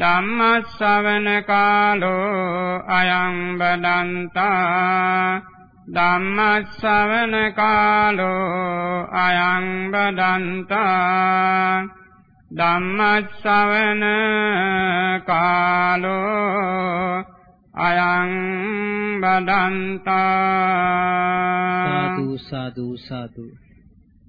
ධම්මස්සවන කාලෝ අයං බදන්තා ධම්මස්සවන කාලෝ අයං බදන්තා ධම්මස්සවන කාලෝ අයං බදන්තා සාදු සාදු සාදු.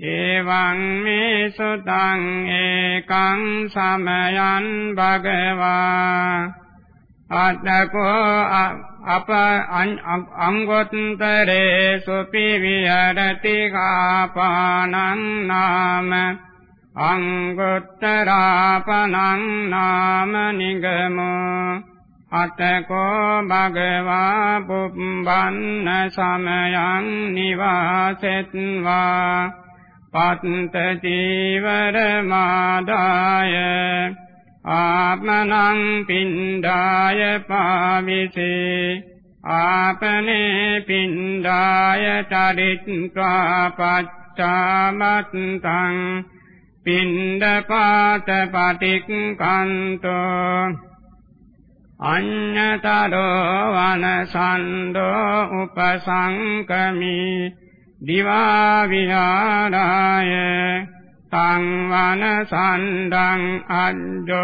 එවං මේ සුතං ඒකං සමයං භගවා। අත්තකෝ අප අංගොත්තරේ සුපි විහෙරති කාපානං නාම। අංගොත්තරාපනං නාම නිගමෝ। අතකෝ භගවා පුබ්බන්න සමයං නිවාසෙත්වා। පත්ත චීවර මාදාය ආත්මනං පින්ඩාය පාවිසේ ආපනේ පින්ඩාය චරිත්වා පච්චාමත්තං පින්ඩපාත පටික්කන්තෝ අඤ්ඤතරෝ වනසන්தோ උපසංකමී දිවා විහාරාය තං වන සණ්ඩං අජ්ජෝගහෙත්වා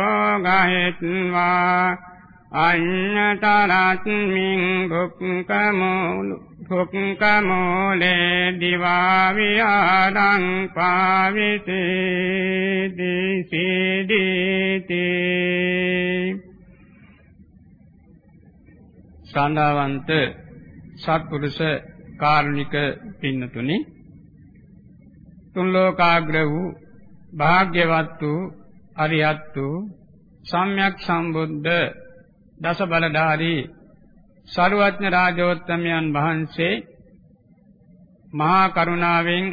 අඤ්ඤතරත්මින් භුක්කමෝ භුක්කමෝලේ දිවා විහාරං පාවිතේ දිසීදීති සඳහවන්ත සත්පුරුෂ කාරුණික පින්නතුනි. තුන් ලෝකාග්‍ර වූ භාග්‍යවත් වූ අරියත් වූ සම්්‍යක් සම්බුද්ධ දස බලධාරී සරුවත්න රාජෝත්තමයන් වහන්සේ මහා කරුණාවෙන්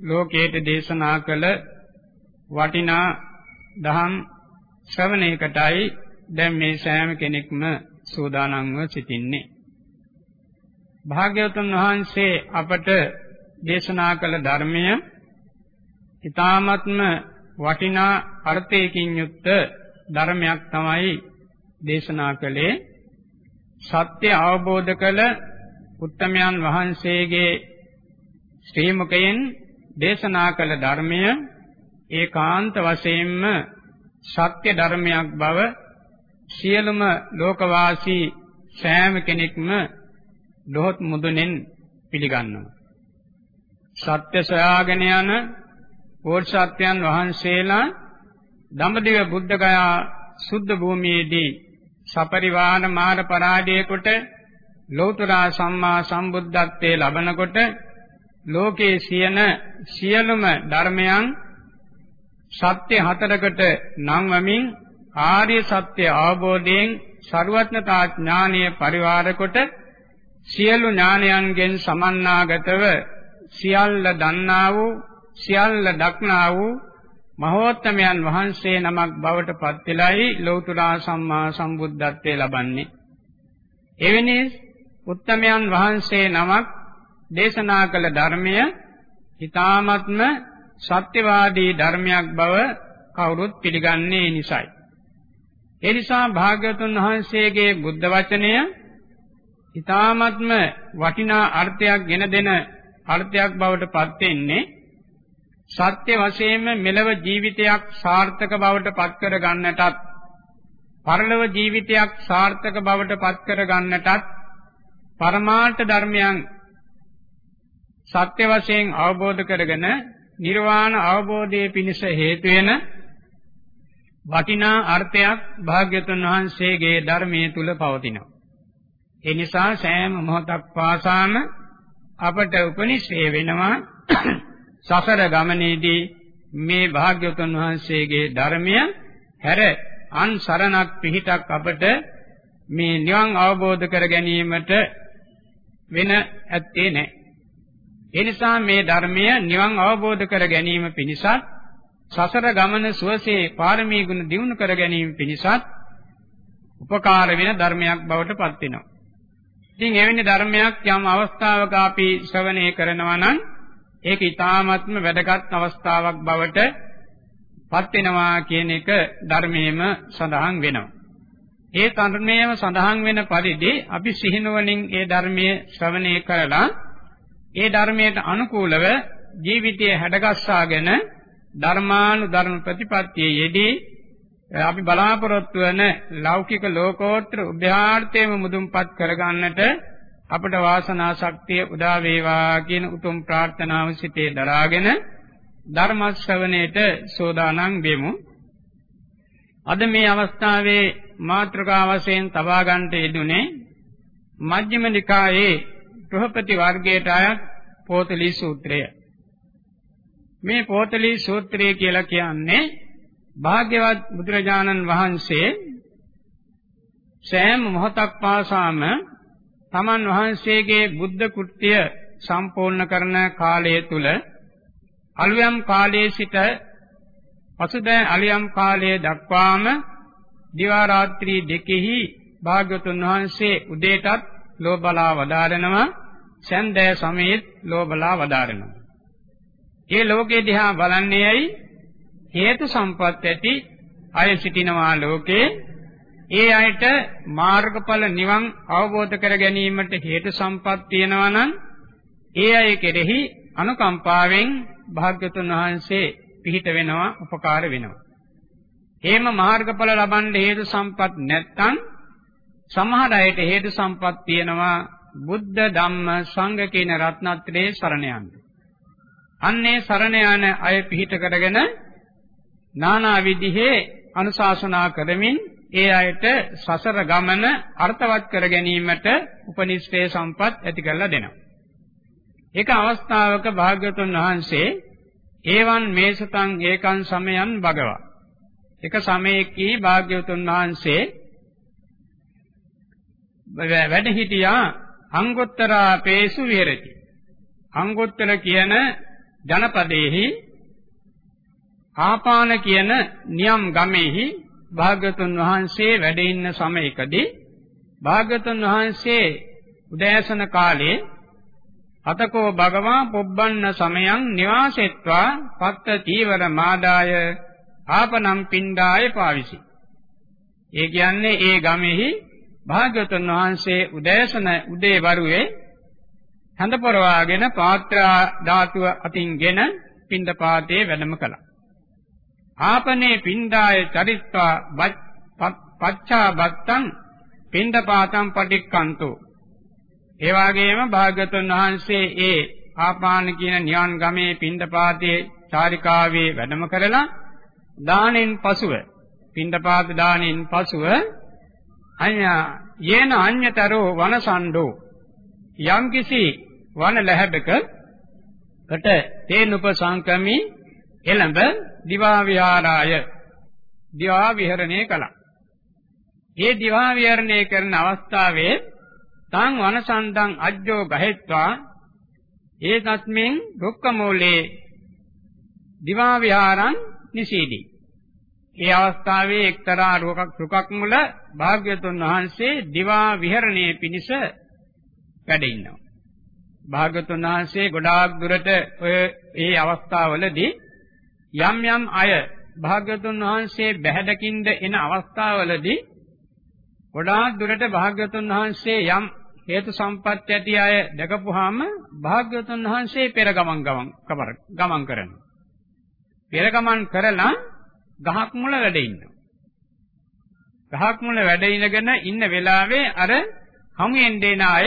ලෝකයට දේශනා කළ වටිනා දහම් ශ්‍රවණයකටයි දැන් මේ සෑම කෙනෙක්ම සූදානම්ව සිටින්නේ. භාග්‍යවතුන් වහන්සේ අපට දේශනා කළ ධර්මය ඊ타ත්ම වටිනා අර්ථයකින් යුක්ත ධර්මයක් තමයි දේශනා කළේ. සත්‍ය අවබෝධ කළ උත්තමයන් වහන්සේගේ ශ්‍රී මුඛයෙන් දේශනා කළ ධර්මය ඒකාන්ත වශයෙන්ම සත්‍ය ධර්මයක් බව සියලුම ලෝකවාසී සෑම කෙනෙක්ම දොහොත් මුදුනෙන් පිළිගන්නවා. සත්‍ය සොයාගෙන යන පෝෂාත්යන් වහන්සේලා දඹදිව බුද්ධගයා සුද්ධ භූමියේදී සපරිවාන මාන පරාජය කොට ලෞතර සම්මා සම්බුද්ධත්වයේ ලබනකොට ලෝකේ සියන සියලුම ධර්මයන් සත්‍ය හතරකට නංවමින් ආර්ය සත්‍ය අවබෝධයෙන් ਸਰවඥතා ඥානීය පරිවාර කොට සියලු ඥානයන්ගෙන් සමන්නාගතව සියල්ල දන්නා වූ සියල්ල දක්නා වූ මහෝත්තමයන් වහන්සේ නමක් බවට පත් වෙලයි ලෞතර සම්මා සම්බුද්ධත්වයේ ලබන්නේ. එවැනි උත්තමයන් වහන්සේ නමක් දේශනා කළ ධර්මය ඊ타ත්ම සත්‍යවාදී ධර්මයක් බව කවුරුත් පිළිගන්නේ නිසයි. ඒ නිසා භාග්‍යවතුන් වහන්සේගේ බුද්ධ වචනය ඊ타ත්ම වටිනා අර්ථයක් ගෙන දෙන අර්ථයක් බවට පත් වෙන්නේ සත්‍ය වශයෙන්ම මෙලව ජීවිතයක් සාර්ථක බවට පත් කර ගන්නටත් පරලොව ජීවිතයක් සාර්ථක බවට පත් කර ගන්නටත් පරමාර්ථ ධර්මයන් සත්‍ය වශයෙන් අවබෝධ කරගෙන නිර්වාණ අවබෝධයේ පිණිස හේතු වෙන වටිනා අර්ථයක් භාග්‍යතුන් වහන්සේගේ ධර්මයේ තුල පවතිනවා. ඒ නිසා සෑම මොහොතක් පාසාම අපට උපනිශ්‍රේ වෙනවා සසර ගමනේදී මේ භාග්‍යවතුන් වහන්සේගේ ධර්මය හැර අන් සරණක් පිහිටක් අපට මේ නිවන් අවබෝධ කර ගැනීමට වෙන ඇත්තේ නැහැ. ඒ නිසා මේ ධර්මය නිවන් අවබෝධ කර ගැනීම පිණිසත් සසර ගමන සුවසේ පාරමී ගුණ දියුණු කර ගැනීම පිණිසත් උපකාර වෙන ධර්මයක් බවට පත් වෙනවා. ඉතින් එවැනි ධර්මයක් යම් අවස්ථාවක අපි ශ්‍රවණය කරනවා නම් ඒක ඊ타ත්ම වැදගත් අවස්ථාවක් බවට පත් වෙනවා කියන එක ධර්මයේම සඳහන් වෙනවා. ඒ ධර්මයේම සඳහන් වෙන පරිදි අපි සිහිනුවණින් ඒ ධර්මයේ ශ්‍රවණය කරලා ඒ ධර්මයට අනුකූලව ජීවිතය හැඩගස්වාගෙන ධර්මානුධර්ම ප්‍රතිපත්තියේ යෙදී අපි බලාපොරොත්තු වන ලෞකික ලෝකෝත්තර උභයාර්ථයම මුදුන්පත් කරගන්නට අපට වාසනා ශක්තිය උදා වේවා කියන උතුම් ප්‍රාර්ථනාව සිතේ දරාගෙන ධර්ම ශ්‍රවණයට සෝදානම් වෙමු. අද මේ අවස්ථාවේ මාත්‍රකා වශයෙන් තබා ගන්නට යෙදුනේ මජ්ක්‍ධිම නිකායේ ගෘහපති වර්ගයට අයත් පෝතලී සූත්‍රය. මේ පෝතලී සූත්‍රය කියලා කියන්නේ භාග්‍යවත් බුදුරජාණන් වහන්සේ සෑම මොහොතක් පාසාම තමන් වහන්සේගේ බුද්ධ කෘත්‍ය සම්පූර්ණ කරන කාලය තුල අලුයම් කාලයේ සිට පසුදැන් අලියම් කාලයේ දක්වාම දිවා රාත්‍රී දෙකෙහි භාග්‍යතුන් වහන්සේ උදේටත් ලෝබලා වදාරනවා සන්දෑ සමයේත් ලෝබලා වදාරනවා. ඒ ලෝකේ දිහා බලන්නේයි හේතු සම්පත් ඇති අය සිටිනවා ලෝකේ ඒ අයට මාර්ගඵල නිවන් අවබෝධ කර ගැනීමට හේතු සම්පත් තියෙනවා නම් ඒ අය කෙරෙහි අනුකම්පාවෙන් භාග්‍යතුන් වහන්සේ පිහිට වෙනවා උපකාර වෙනවා. එහෙම මාර්ගඵල ලබන්න හේතු සම්පත් නැත්නම් සමහර අයට හේතු සම්පත් තියෙනවා බුද්ධ ධම්ම සංඝ කියන රත්නත්‍රයේ සරණ යන්න. අන්නේ සරණ යන අය පිහිට කරගෙන නානා විදිහේ අනුශාසනා කරමින් ඒ අයට සසර ගමන අර්ථවත් කර ගැනීමට උපනිෂ්ඨේ සම්පත් ඇති කරලා දෙනවා. ඒක අවස්ථාවක භාග්‍යවතුන් වහන්සේ ඒවන් මේසතං ඒකං සමයන් භගවා. එක සමයකී භාග්‍යවතුන් වහන්සේ වැඩ හිටියා අංගොත්තරාපේසු විහෙරති. අංගොත්තර කියන ජනපදයේහි ආපාන කියන නියම් ගමෙහි භාග්‍යතුන් වහන්සේ වැඩ ඉන්න සමයකදී භාග්‍යතුන් වහන්සේ උදෑසන කාලේ අතකෝ භගවා පොබ්බන්න සමයන් නිවාසෙත්වා පත්ත තීවර මාදාය ආපනම් පින්ඩාය පාවිසි. ඒ කියන්නේ ඒ ගමෙහි භාග්‍යවතුන් වහන්සේ උදෑසන උදේ වරුවේ හඳ පොරවාගෙන පාත්‍රා ධාතුව අතින්ගෙන පින්ඩපාතේ වැඩම කළා. ආපනේ පින්ඩාය චරිත්වා පච්චා බත්තං පින්ඩපාතං පටික්කන්තෝ. ඒ වගේම භාග්‍යවතුන් වහන්සේ ඒ ආපාන කියන නියන් ගමේ පින්ඩපාතේ චාරිකාවේ වැඩම කරලා දානෙන් පසුව පින්ඩපාත දානෙන් පසුව අඤ්ඤා යේන අඤ්ඤතරෝ වනසණ්ඩෝ යම්කිසි වන ලැහැබක කට තේනුප සංකමි එළඹ දිවා විහාරාය දිවා විහරණය කළා. ඒ දිවා විහරණය කරන අවස්ථාවේ තං වනසණ්ඩං අජ්ජෝ ගහෙත්වා ඒ තස්මින් දුක්ඛ මූලේ දිවා විහාරං නිසීදී ඒ අවස්ථාවේ එක්තරා රුකක් රුකක් මුල භාග්‍යතුන් වහන්සේ දිවා විහරණයේ පිණිස වැඩ ඉන්නවා. භාග්‍යතුන් වහන්සේ ගොඩාක් දුරට ඔය ඒ අවස්ථාවවලදී යම් යම් අය භාග්‍යතුන් වහන්සේ බැහැදකින්ද එන අවස්ථාවවලදී ගොඩාක් දුරට භාග්‍යතුන් වහන්සේ යම් හේතු සම්පත් ඇති අය දැකපුවාම භාග්‍යතුන් වහන්සේ පෙර ගමන් ගමන් ගමන් කරනවා. පෙර ගමන් කරලා ගහක් මුල වැඩ ඉන්නවා. ගහක් මුල වැඩ ඉනගෙන ඉන්න වෙලාවේ අර හමුෙන් දෙන අය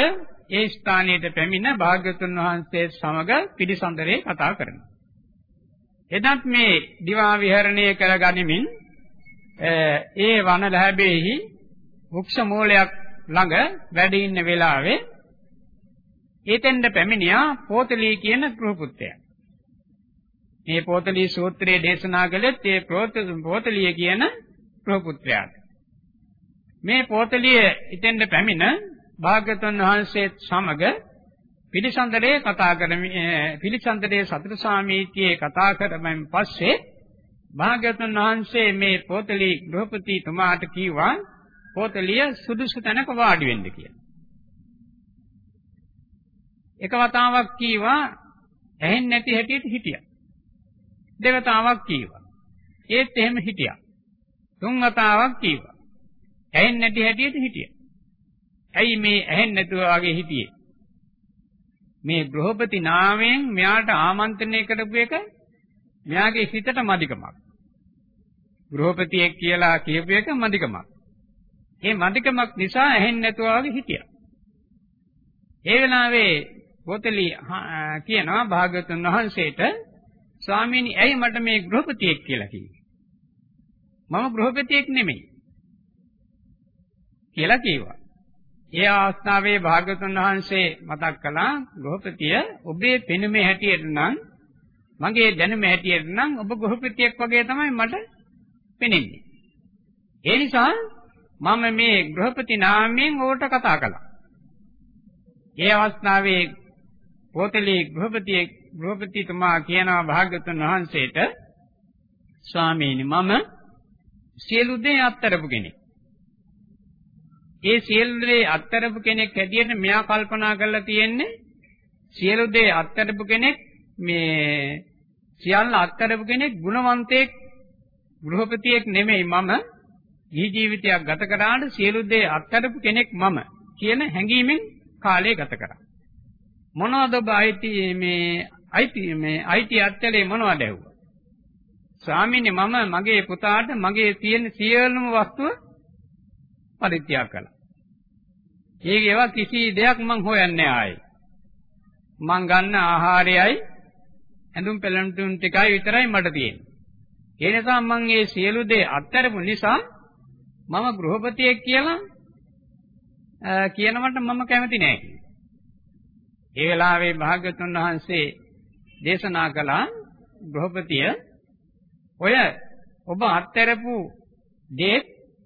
ඒ ස්ථානයට පැමිණ භාග්‍යතුන් වහන්සේ සමග පිළිසඳරේ කතා කරනවා. එදත් මේ දිවා විහරණය කරගනිමින් ඒ වන ලැබෙහි වෘක්ෂ මූලයක් ළඟ වැඩ ඉන්න වෙලාවේ ඒතෙන්ද පැමිණියා පෝතලී කියන ගෘහපුත්‍රයා. මේ පෝතලී සූත්‍රයේ දේශනා කළෙත් ඒ පෝතලිය කියන ගෘහපුත්‍රයාට. මේ පොතලිය ඉතින්ද පැමිණ භාග්‍යතුන් වහන්සේත් සමග පිළිසඳරේ කතා කරමින් පිළිසඳරේ සතර සාමීතියේ කතා කරමින් පස්සේ භාග්‍යතුන් වහන්සේ මේ පොතලි ගෘහපතිතුමාට කිව්වා පොතලිය සුදුසු තැනක වාඩි වෙන්න කියලා. එක වතාවක් කීවා ඇහෙන්නේ නැති හැටියට හිටියා. දෙවතාවක් කීවා. ඒත් එහෙම හිටියා. තුන් වතාවක් කීවා. ඇහෙන්නේ නැති හැටියට හිටියා. ඇයි මේ ඇහෙන්නේ නැතුව වගේ හිටියේ? මේ ගෘහපති නාමයෙන් මෙයාට ආමන්ත්‍රණය කරපු එක මෙයාගේ හිතට මදිකමක්. ගෘහපතියෙක් කියලා කියපු එක මදිකමක්. ඒ මදිකමක් නිසා ඇහෙන්නේ නැතුව වගේ හිටියා. ඒ වෙලාවේ පොතලි කියනවා භාග්‍යවතුන් වහන්සේට ස්වාමීනි ඇයි මට මේ ගෘහපතියෙක් කියලා කිව්වේ? මම ගෘහපතියෙක් නෙමෙයි. කියලා කිව්වා. ඒ අවස්ථාවේ භාග්‍යවතුන් වහන්සේ මතක් කළා ගෘහපතිය ඔබේ පෙනුමේ හැටියට නම් මගේ දැනුම හැටියට නම් ඔබ ගෘහපතියෙක් වගේ තමයි මට පෙනෙන්නේ. ඒ නිසා මම මේ ගෘහපති නාමයෙන් ඕකට කතා කළා. ඒ අවස්ථාවේ පොතලේ ගෘහපතියෙක් ගෘහපතිතුමා කියනවා භාග්‍යවතුන් වහන්සේට ස්වාමීනි මම සියලු දේ අත්තරපු කෙනෙක්. ඒ සියලු දේ අත්තරපු කෙනෙක් හැටියට මෙයා කල්පනා කරලා තියෙන්නේ සියලු දේ අත්තරපු කෙනෙක් මේ සියල්ල අත්තරපු කෙනෙක් ගුණවන්තයෙක් ගෘහපතියෙක් නෙමෙයි මම ජී ජීවිතයක් ගත කරාට සියලු දේ අත්තරපු කෙනෙක් මම කියන හැඟීමෙන් කාලය ගත කරා. මොනවද ඔබ අයිති මේ අයිති මේ අයිති අත්තරේ මොනවද ඇහුවා? ස්වාමීනි මම මගේ පුතාට මගේ තියෙන සියලුම වස්තුව පරිත්‍යාග කළා. ඒක ඒවා කිසි දෙයක් මං හොයන්නේ ආයේ. මං ගන්න ආහාරයයි ඇඳුම් පැළඳුම් ටිකයි විතරයි මට තියෙන්නේ. ඒ නිසා මං මේ සියලු දේ අත්හැරපු නිසා මම ගෘහපතියෙක් කියලා කියනවට මම කැමති නෑ. ඒ වෙලාවේ භාග්‍යතුන් වහන්සේ දේශනා කළා ගෘහපතිය ඔය ඔබ අත්හැරපු දේ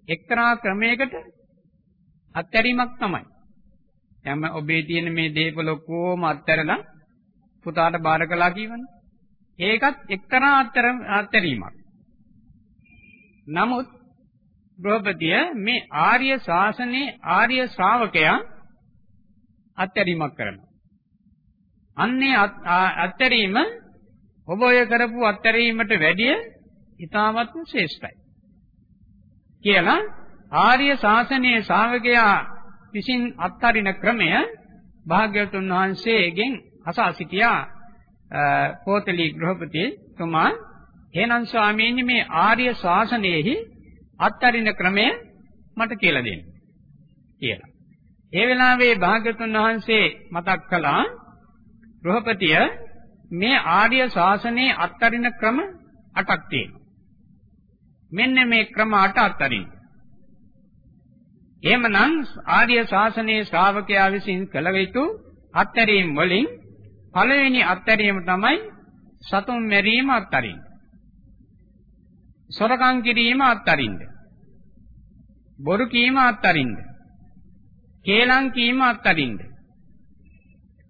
එක්තරා ක්‍රමයකට අත්හැරීමක් තමයි. එහම ඔබේ තියෙන මේ දේපල ඔක්කොම අත්හැරලා පුතාට බාර කළා කියවනේ. ඒකත් එක්තරා අත්හැරීමක්. නමුත් ගෘහපතිය මේ ආර්ය ශාසනයේ ආර්ය ශ්‍රාවකයා අත්හැරීමක් කරනවා. අන්නේ අත්හැරීම ඔබ ඔය කරපු අත්හැරීමට වැඩිය ඊටාත්ම ශ්‍රේෂ්ඨයි. කියලා ආර්ය ශාසනයේ ශ්‍රාවකයා විසින් අත්හරින ක්‍රමය භාග්‍යවතුන් වහන්සේගෙන් අසා සිටියා පොතලි ගෘහපති තුමා එහෙනම් ස්වාමීනි මේ ආර්ය ශාසනයෙහි අත්හරින ක්‍රමය මට කියලා දෙන්න කියලා. ඒ වෙලාවේ භාග්‍යවතුන් වහන්සේ මතක් කළා ගෘහපතිය මේ ආර්ය ශාසනයේ අත්හරින ක්‍රම 8ක් තියෙනවා. මෙන්න මේ ක්‍රම 8 අත්හරින්න. එහෙමනම් ආර්ය ශාසනයේ ශ්‍රාවකයා විසින් කළ යුතු අත්හැරීම් වලින් පළවෙනි අත්හැරීම තමයි සතුන් මැරීම අත්හරින්න. සොරකම් කිරීම අත්හරින්න. බොරු කීම අත්හරින්න. කේලම් කීම අත්හරින්න.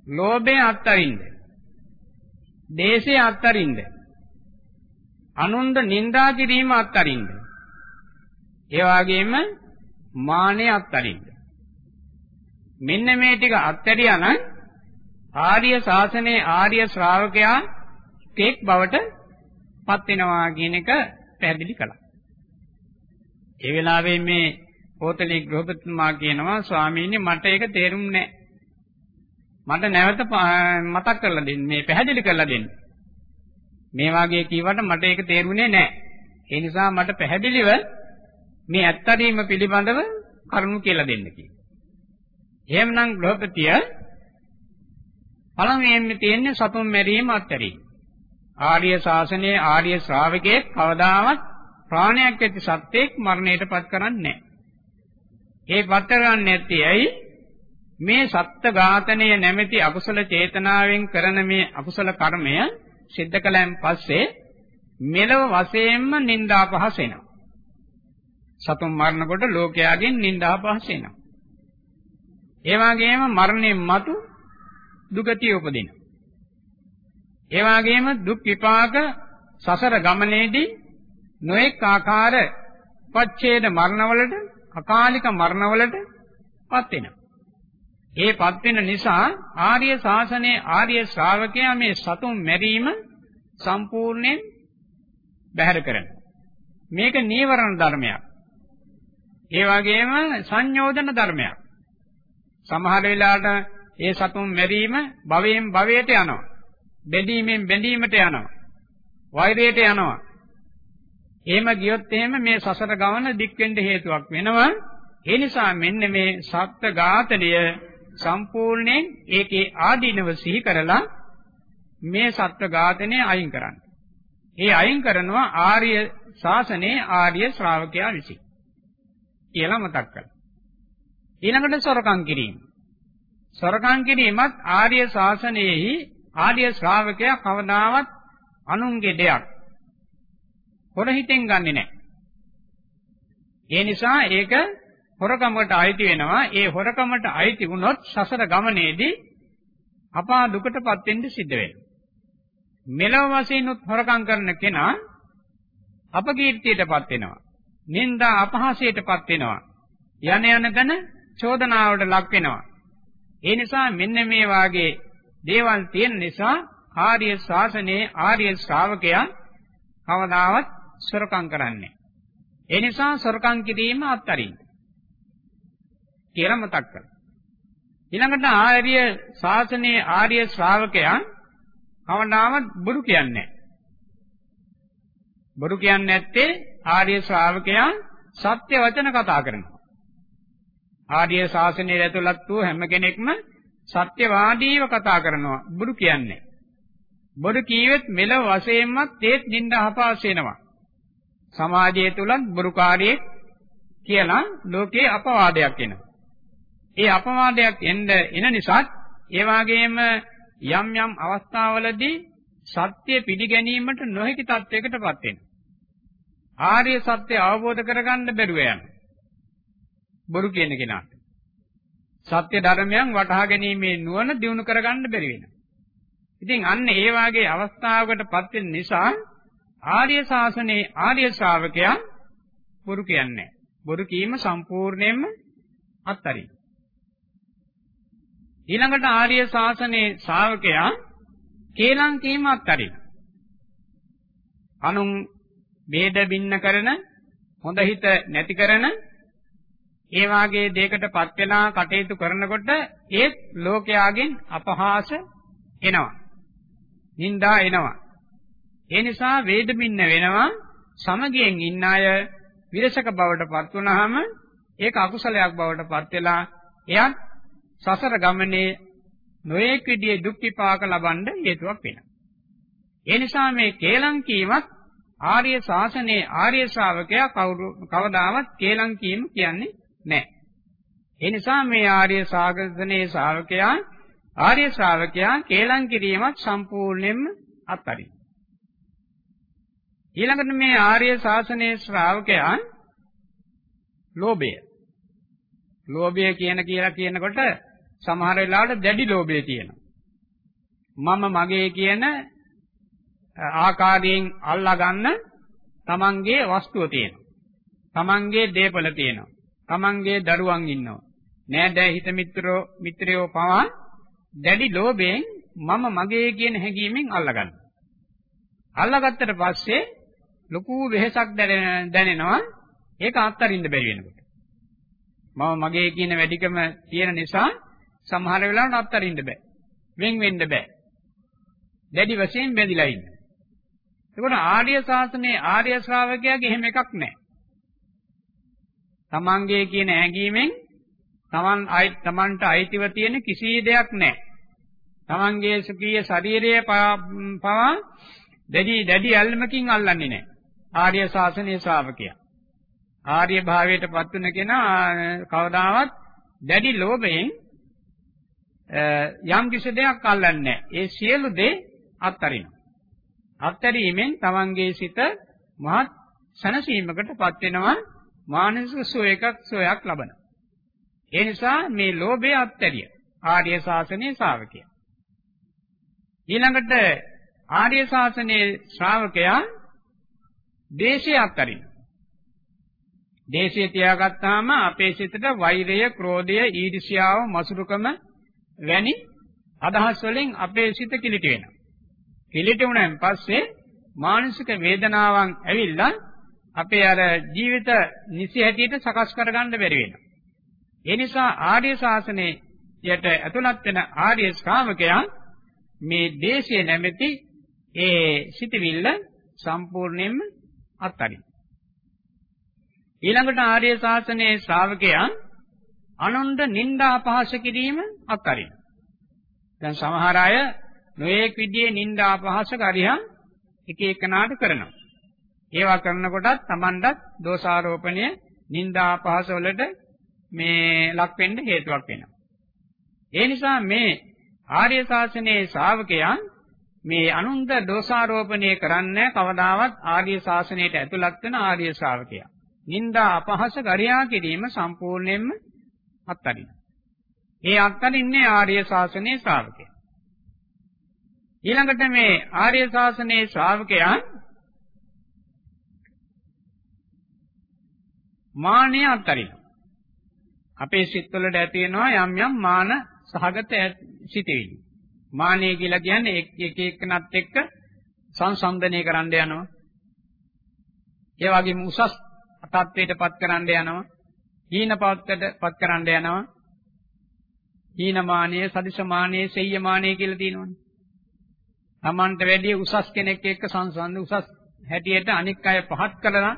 ලෝභය අත්හරින්න. දේශය අත්හරින්න. අනුන්ද නිඳා කිරීම අත්හරින්න. ඒ වගේම මානෙ අත්හරින්න. මෙන්න මේ ටික අත්හැරියා නම් ආර්ය ශාසනයේ ආර්ය ශ්‍රාවකයා කෙක් බවට පත් වෙනවා කියන එක පැහැදිලි කළා. ඒ වෙලාවේ මේ පොතලේ ගෘහපතිතුමා කියනවා ස්වාමීනි මට ඒක තේරුම් නෑ. මට නැවත මතක් කරලා දෙන්න මේ පැහැදිලි කරලා දෙන්න. මේ වාගේ කීවට මට ඒක තේරුනේ නැහැ. ඒ නිසා මට පැහැදිලිව මේ ඇත්තදීම පිළිබඳව කරුණු කියලා දෙන්න කිව්වා. එහෙමනම් ගෘහපතිය පළමුවෙන්ම තියෙන්නේ සතුන් මැරීම අත්හැරීම. ආර්ය ශාසනයේ ආර්ය ශ්‍රාවකයෙක් කවදාවත් ප්‍රාණයක් ඇති සත්‍යයක් මරණයටපත් කරන්නේ නැහැ. ඒ පත් කරන්නේ නැත්තේ ඇයි? මේ සත්ත්ව ඝාතනය නැමැති අකුසල චේතනාවෙන් කරන මේ අකුසල කර්මය සිද්ධ කළාන් පස්සේ මෙලව වශයෙන්ම නිന്ദා පහස වෙනවා. සතුන් මරනකොට ලෝකයාගෙන් නිന്ദා පහස වෙනවා. ඒ වගේම මරණයෙන් මතු දුගතිය උපදිනවා. ඒ වගේම දුක් විපාක සසර ගමනේදී නොඑක් ආකාර පච්ඡේද මරණවලට අකාලික මරණවලට පත් වෙනවා. ඒපත් වෙන නිසා ආර්ය ශාසනයේ ආර්ය ශ්‍රාවකයා මේ සතුන් මැරීම සම්පූර්ණයෙන් බැහැර කරනවා. මේක නීවරණ ධර්මයක්. ඒ වගේම සංයෝජන ධර්මයක්. සමහර වෙලාවට ඒ සතුන් මැරීම භවයෙන් භවයට යනවා. බැඳීමෙන් බැඳීමට යනවා. වෛරයට යනවා. එහෙම ගියොත් එහෙම මේ සසර ගමන දික් වෙන්න හේතුවක් වෙනවා. ඒ නිසා මෙන්න මේ සත්ත්ව ඝාතනය සම්පූර්ණයෙන් ඒකේ ආදීනව සිහි කරලා මේ සත්ත්ව ඝාතනය අයින් කරන්න. ඒ අයින් කරනවා ආර්ය ශාසනයේ ආර්ය ශ්‍රාවකයා විසින්. කියලා මතක් කරලා. ඊළඟට සොරකම් කිරීම. සොරකම් කිරීමත් ආර්ය ශාසනයෙහි ආර්ය ශ්‍රාවකයා කවදාවත් අනුන්ගේ දෙයක් හොර හිතෙන් ගන්නෙ නැහැ. ඒ නිසා ඒක හොරකමකට අයිති වෙනවා. ඒ හොරකමට අයිති වුණොත් සසර ගමනේදී අපා දුකටපත් වෙන්න සිද්ධ වෙනවා. මෙලොව වශයෙන් උත් හොරකම් කරන කෙනා අපකීර්තියටපත් වෙනවා. නිന്ദා අපහාසයටපත් වෙනවා. යන යන තන චෝදනාවට ලක් වෙනවා. ඒ නිසා මෙන්න මේ වාගේ දේවල් තියෙන නිසා ආර්ය ශාසනයේ ආර්ය ශ්‍රාවකයා කවදාවත් සොරකම් කරන්නේ. ඒ නිසා සොරකම් කිරීම අත්හරින්න. කියලා මතක් කරා. ඊළඟට ආර්ය ශාසනයේ ආර්ය ශ්‍රාවකයන් කවදාවත් බොරු කියන්නේ නැහැ. බොරු කියන්නේ නැත්තේ ආර්ය ශ්‍රාවකයන් සත්‍ය වචන කතා කරනවා. ආර්ය ශාසනයේ ඇතුළත් වූ හැම කෙනෙක්ම සත්‍යවාදීව කතා කරනවා. බොරු කියන්නේ. බොරු කීවෙත් මෙලව වශයෙන්මත් ඒත් නිന്ദා අපහාස වෙනවා. සමාජය තුලත් බොරුකාරයෙක් කියලා ලෝකේ අපවාදයක් එනවා. ඒ අපවාදයක් එන්න එන නිසා ඒ වගේම යම් යම් අවස්ථාවලදී සත්‍ය පිළිගැනීමට නොහැකි තත්යකටපත් වෙනවා. ආර්ය සත්‍ය අවබෝධ කරගන්න බැරුව යනවා. බොරු කියන කෙනාට. සත්‍ය ධර්මයන් වටහා ගැනීමේ නුවණ දිනු කරගන්න බැරි වෙනවා. ඉතින් අන්න ඒ වාගේ අවස්ථාවකටපත් වෙන නිසා ආර්ය ශාසනයේ ආර්ය ශ්‍රාවකයා බොරු කියන්නේ බොරු කීම සම්පූර්ණයෙන්ම අත්හරින. ඊළඟට ආර්ය ශාසනයේ ශ්‍රාවකයා කේලම් කීමක් අරින. අනුන් ભેද බින්න කරන හොඳ හිත නැති කරන ඒ වාගේ දෙයකටපත් වෙලා කටයුතු කරනකොට ඒත් ලෝකයාගෙන් අපහාස එනවා. නින්දා එනවා. ඒ නිසා වේදමින්න වෙනවා සමගියෙන් ඉන්න අය විරසක බවටපත් වුනහම ඒක අකුසලයක් බවටපත් වෙලා එයත් සසර ගමනේ නොයෙක් විදිහේ දුක් විපාක ලබන්න හේතුවක් වෙනවා. ඒ නිසා මේ කේලම් කීමත් ආර්ය ශාසනයේ ආර්ය ශ්‍රාවකයා කවුරු කවදාවත් කේලම් කීම කියන්නේ නැහැ. ඒ නිසා මේ ආර්ය ශාසනයේ ශ්‍රාවකයා ආර්ය ශ්‍රාවකයා කේලම් කිරීමත් සම්පූර්ණයෙන්ම අත්හරිනවා. ඊළඟට මේ ආර්ය ශාසනයේ ශ්‍රාවකයන් ලෝභය. ලෝභය කියන කියලා කියනකොට සමහර වෙලාවට දැඩි ලෝභය තියෙනවා. මම මගේ කියන ආකාරයෙන් අල්ලා ගන්න තමන්ගේ වස්තුව තියෙනවා. තමන්ගේ දේපල තියෙනවා. තමන්ගේ දරුවන් ඉන්නවා. නෑදෑ හිත මිත්‍රෝ මිත්‍රයෝ පවා දැඩි ලෝභයෙන් මම මගේ කියන හැඟීමෙන් අල්ලගන්නවා. අල්ලගත්තට පස්සේ ලොකු වෙහසක් දැනෙනවා ඒක අත්හරින්න බැරි වෙනකොට මම මගේ කියන වැඩිකම තියෙන නිසා සමහර වෙලාවට අත්හරින්න බෑ. වෙන් වෙන්න බෑ. දැඩි වශයෙන් බැඳිලා ඉන්න. එතකොට ආර්ය ශාසනයේ ආර්ය ශ්‍රාවකයාගේ එහෙම එකක් නැහැ තමන්ගේ කියන හැඟීමෙන් තමන් තමන්ට අයිතිව තියෙන කිසි දෙයක් නැහැ තමන්ගේ සුඛීය ශරීරයේ පවා දැඩි දැඩි ඇල්මකින් අල්ලන්නේ නැහැ ආර්ය ශාසනයේ ශ්‍රාවකයා. ආර්ය භාවයට පත් වෙන කෙනා කවදාවත් දැඩි ලෝභයෙන් යම් කිසි දෙයක් අල්ලන්නේ ඒ සියලු දේ අත්හරිනවා. අත්හැරීමෙන් තමන්ගේ සිත මහත් සනසීමකට පත් වෙනවා. මානසික සුවයක් සුවයක් ලබනවා. ඒ නිසා මේ ලෝභය අත්හැරිය ආර්ය ශාසනයේ ශ්‍රාවකයා. ඊළඟට ආර්ය ශාසනයේ ශ්‍රාවකයා දේශය අත්හරිනවා. දේශය තියාගත්තාම අපේ සිතට වෛරය, ක්‍රෝධය, ඊර්ෂ්‍යාව, මසුරුකම වැනි අදහස් වලින් අපේ සිත කිලිටි වෙනවා. කිලිටි වුණාන් පස්සේ මානසික වේදනාවන් ඇවිල්ලා අපේ අර ජීවිත නිසි හැටියට සකස් කරගන්න බැරි වෙනවා. ඒ නිසා ආර්ය ශාසනයට ඇතුළත් වෙන ආර්ය ශ්‍රාවකයන් මේ දේශය නැමැති ඒ සිටවිල්ල සම්පූර්ණයෙන්ම අත්හරිනවා. ඊළඟට ආර්ය ශාසනයේ ශ්‍රාවකයන් අනුන්ට නිନ୍ଦා අපහාස කිරීම අත්හරින. දැන් සමහර අය නොඑක් විදිහේ නිନ୍ଦා අපහාස කරියම් එක එකනාට කරනවා. ඒවා කරනකොටත් Tamanටත් දෝෂාරෝපණය නිନ୍ଦා අපහාස වලට මේ ලක් වෙන්න හේතුවක් වෙනවා. ඒ නිසා මේ ආර්ය ශාසනයේ ශ්‍රාවකයන් මේ අනුන්ද දෝෂාරෝපණය කරන්නේ කවදාවත් ආර්ය ශාසනයට ඇතුළත් වෙන ආර්ය ශ්‍රාවකයා. නිന്ദා අපහාස ගරියා කිරීම සම්පූර්ණයෙන්ම අත්හරිනවා. ඒ අත්හරින්නේ ආර්ය ශාසනයේ ශ්‍රාවකයා. ඊළඟට මේ ආර්ය ශාසනයේ ශ්‍රාවකයන් මාන්නය අත්හරිනවා. අපේ සිත්වලට ඇති වෙනවා යම් යම් මාන සහගත සිතෙවිලි. මාන්නය කියලා කියන්නේ එක එක එකනත් එක්ක සංසන්දනය කරන්න යනවා. ඒ වගේම උසස් තත්වයටපත් කරන්න යනවා. හීන පවත්තටපත් කරන්න යනවා. හීනමානය, සදිසමානය, සෙය්‍යමානය කියලා තියෙනවනේ. Tamanට වැඩිය උසස් කෙනෙක් එක්ක සංසන්ද උසස් හැටියට අනික් අය පහත් කළා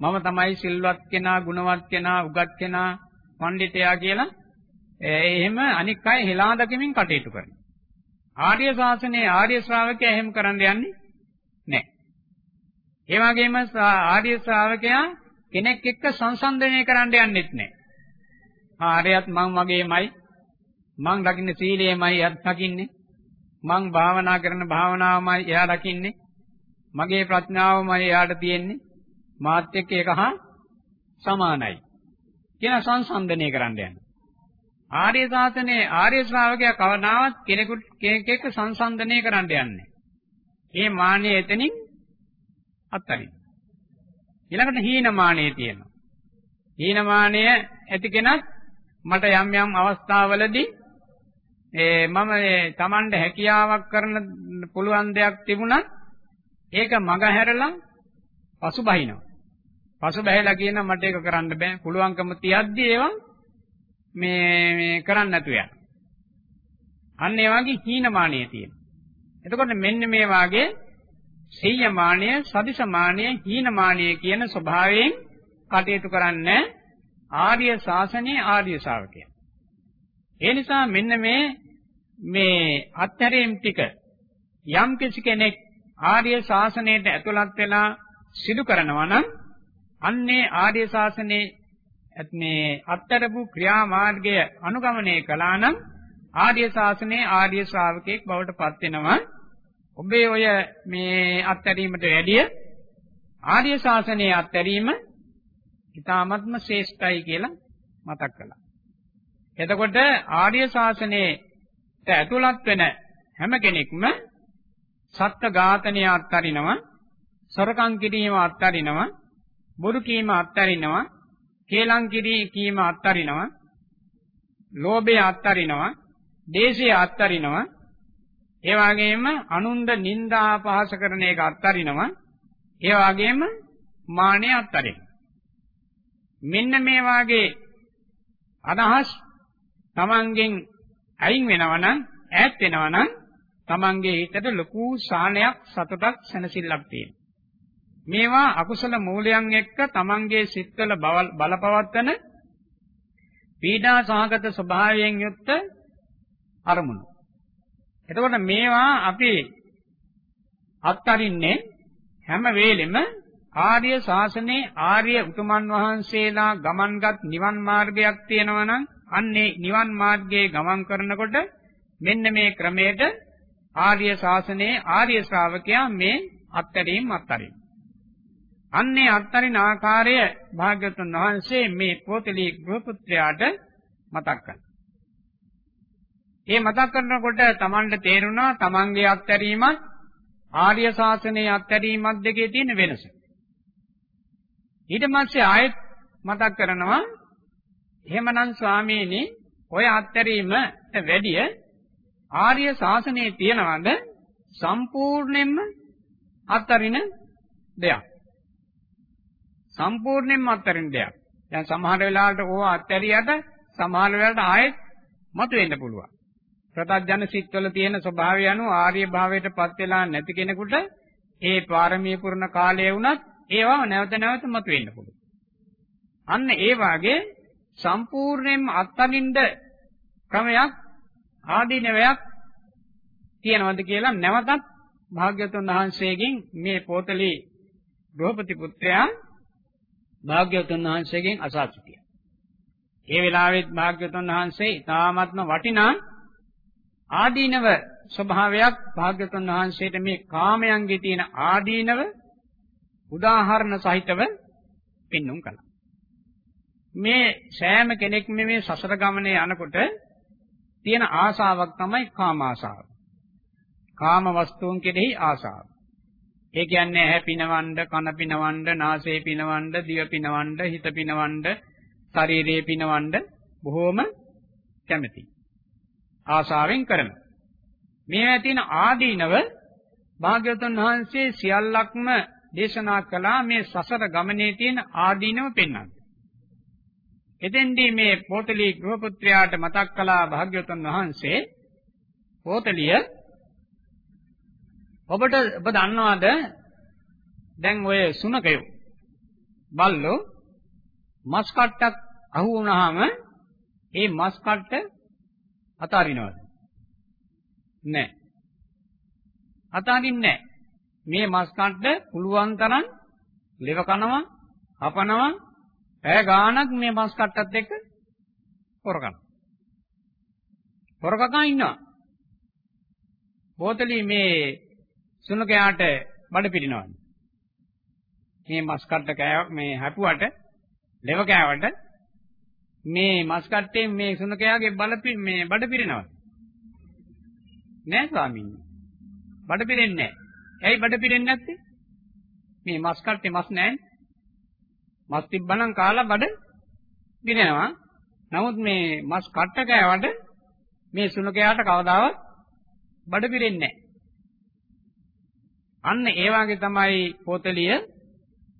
මම තමයි සිල්වත් කෙනා, ගුණවත් කෙනා, උගත් කෙනා, පඬිතයා කියලා එහෙම අනික් අය හෙලා දකිමින් කටයුතු කරනවා. ආර්ය ශාසනයේ ආර්ය ශ්‍රාවකයා එහෙම කරන්න යන්නේ නැහැ. ඒ වගේම ආර්ය ශ්‍රාවකයා කෙනෙක් එක්ක සංසන්දනය කරන්න යන්නෙත් නැහැ. ආර්යයත් මං වගේමයි මං දකින්න සීලයමයි යත් දකින්නේ. මං භාවනා කරන භාවනාවමයි එයා දකින්නේ. මගේ ප්‍රඥාවමයි එයාට තියෙන්නේ. මාත් එක්ක ඒක හා සමානයි. කියන සංසන්දනය කරන්න යනවා. ආර්ය ශාසනයේ ආර්ය ශ්‍රාවකයා කවදාවත් කෙනෙකුට කෙනෙක් එක්ක සංසන්දනය කරන්න යන්නේ. මේ මානෙ එතනින් අත්හරින්න. ඊළඟට හීනමානය තියෙනවා. හීනමානය ඇති කෙනත් මට යම් යම් අවස්ථාවලදී ඒ මම Tamande හැකියාවක් කරන පුළුවන් දෙයක් තිබුණත් ඒක මග හැරලා පසුබහිනවා. පසුබැහැලා කියන මට ඒක කරන්න බෑ. පුළුවන්කම තියද්දි ඒවා මේ මේ කරන්න නැතු යන. අන්න ඒ වගේ හීනමානිය තියෙනවා. එතකොට මෙන්න මේ වාගේ සීයමානය, සදිසමානය, හීනමානය කියන ස්වභාවයෙන් කටයුතු කරන්නේ ආර්ය ශාසනයේ ආර්ය ශාවකයන්. ඒ නිසා මෙන්න මේ මේ අත්හැරීම් ටික යම් කිසි කෙනෙක් ආර්ය ශාසනයට ඇතුළත් වෙලා සිදු කරනවා නම් අන්නේ ආර්ය ශාසනයේ මේ අත්තරපු ක්‍රියාමාර්ගය අනුගමනය කළා නම් ආර්ය ශාසනයේ ආර්ය ශ්‍රාවකෙක් බවට පත් වෙනවා. ඔබේ ඔය මේ අත්හැරීමට වැඩිය ආර්ය ශාසනයේ අත්හැරීම ඊ타ත්ම ශ්‍රේෂ්ඨයි කියලා මතක් කළා. එතකොට ආර්ය ශාසනයට ඇතුළත් වෙන හැම කෙනෙක්ම සත්ත්ව ඝාතනය අත්හරිනවා, සොරකම් කිරීම අත්හරිනවා, බොරු කීම අත්හරිනවා, කේලම් කීම අත්හරිනවා, ලෝභය අත්හරිනවා, දේශය අත්හරිනවා, ඒ වගේම අනුන්ද නිന്ദා පහස කරන එක අත්හරිනවා, ඒ වගේම මානය අත්හරිනවා. මෙන්න මේ වාගේ අදහස් තමන්ගෙන් අයින් වෙනවා නම් ඈත් වෙනවා නම් තමන්ගේ හිතට ලොකු ශානයක් සතුටක් සැනසෙල්ලක් තියෙනවා. මේවා අකුසල මූලයන් එක්ක තමන්ගේ සිත්වල බලපවත්තන පීඩා සහගත ස්වභාවයෙන් යුක්ත අරමුණු. එතකොට මේවා අපි අත්හරින්නේ හැම වෙලෙම ආර්ය ශාසනයේ ආර්ය උතුමන් වහන්සේලා ගමන්ගත් නිවන් මාර්ගයක් තියෙනවා නම් අන්නේ නිවන් මාර්ගයේ ගමන් කරනකොට මෙන්න මේ ක්‍රමයට ආර්ය ශාසනයේ ආර්ය ශ්‍රාවකයා මේ අත්තරීම් අත්තරින් අන්නේ අත්තරින ආකාරය භාග්‍යවතුන් වහන්සේ මේ පොතලී ගෘහපුත්‍රයාට මතක් කළා. ඒ මතක් කරනකොට Tamanට තේරුණා Tamanගේ අත්හැරීමත් ආර්ය ශාසනයේ අත්හැරීමත් දෙකේ තියෙන වෙනස. ඊට පස්සේ ආයෙත් මතක් කරනවා එහෙමනම් ස්වාමීනි ඔය අත්හැරීමට වැඩිය ආර්ය ශාසනයේ තියනවද සම්පූර්ණයෙන්ම අත්හරින දෙයක්. සම්පූර්ණයෙන්ම අත්හරින දෙයක්. දැන් සමහර වෙලාවට ඕව අත්හැරියට සමහර වෙලාවට ආයෙත් මතුවෙන්න පුළුවන්. ප්‍රත්‍යඥ සිත්වල තියෙන ස්වභාවය අනුව ආර්ය භාවයටපත් වෙලා නැති කෙනෙකුට ඒ පාරමී පුරණ කාලය වුණත් ඒවා නැවත නැවත මතුවෙන්න පුළුවන්. අන්න ඒ වාගේ සම්පූර්ණයෙන්ම අත්හරින්න ක්‍රමයක් ආදීනවයක් තියෙනවද කියලා නැවතත් භාග්‍යවතුන් වහන්සේගෙන් මේ පොතලී ගෘහපති පුත්‍රයා භාග්‍යවතුන් වහන්සේගෙන් අසා සිටියා. ඒ වෙලාවෙත් භාග්‍යවතුන් වහන්සේ ඊ타ත්ම වටිනා ආදීනව ස්වභාවයක් භාග්‍යවතුන් වහන්සේට මේ කාමයන්ගේ තියෙන ආදීනව උදාහරණ සහිතව පෙන්눔 කළා. මේ සෑම කෙනෙක්ම මේ සසර ගමනේ යනකොට තියෙන ආසාවක් තමයි කාම ආසාව. කාම වස්තුන් කෙරෙහි ආසාව. ඒ කියන්නේ ඇහැ පිනවන්න, කන පිනවන්න, නාසය පිනවන්න, දිව පිනවන්න, හිත පිනවන්න, ශරීරය පිනවන්න බොහෝම කැමැති. ආසාවෙන් කරන. මේවා තියෙන ආදීනව භාග්‍යවතුන් වහන්සේ සියල්ලක්ම දේශනා කළා මේ සසර ගමනේ තියෙන ආදීනව පෙන්වන්න. එතෙන්දී මේ පොතලී ගෘහපුත්‍රයාට මතක් කළා භාග්‍යවතුන් වහන්සේ පොතලිය ඔබට ඔබ දන්නවද දැන් ඔය සුනකයෝ බල්ලෝ මස් කට්ටක් අහු වුණාම ඒ මස් කට්ට අතාරිනවද නැහැ අතාරින්නේ නැහැ මේ මස් කට්ට පුළුවන් තරම් ලෙව කනවා හපනවා පැය ගාණක් මේ මස් කට්ටත් එක්ක පොරකන. පොරකකන් ඉන්නවා. බෝතලි මේ සුනකයාට බඩ පිටිනවා. මේ මස් කට්ට කෑව මේ හැපුවට ලෙව කෑවට මේ මස් කට්ටේ මේ සුනකයාගේ බල මේ බඩ පිරෙනවා. නෑ ස්වාමීනි. බඩ පිරෙන්නේ නෑ. ඇයි බඩ පිරෙන්නේ නැත්තේ? මේ මස් කට්ටේ මස් නෑනේ. මස් තිබ්බනම් කාලා බඩ පිරෙනවා. නමුත් මේ මස් කට්ට කෑවට මේ සුනකයාට කවදාවත් බඩ පිරෙන්නේ නැහැ. අන්න ඒ වගේ තමයි පොතලිය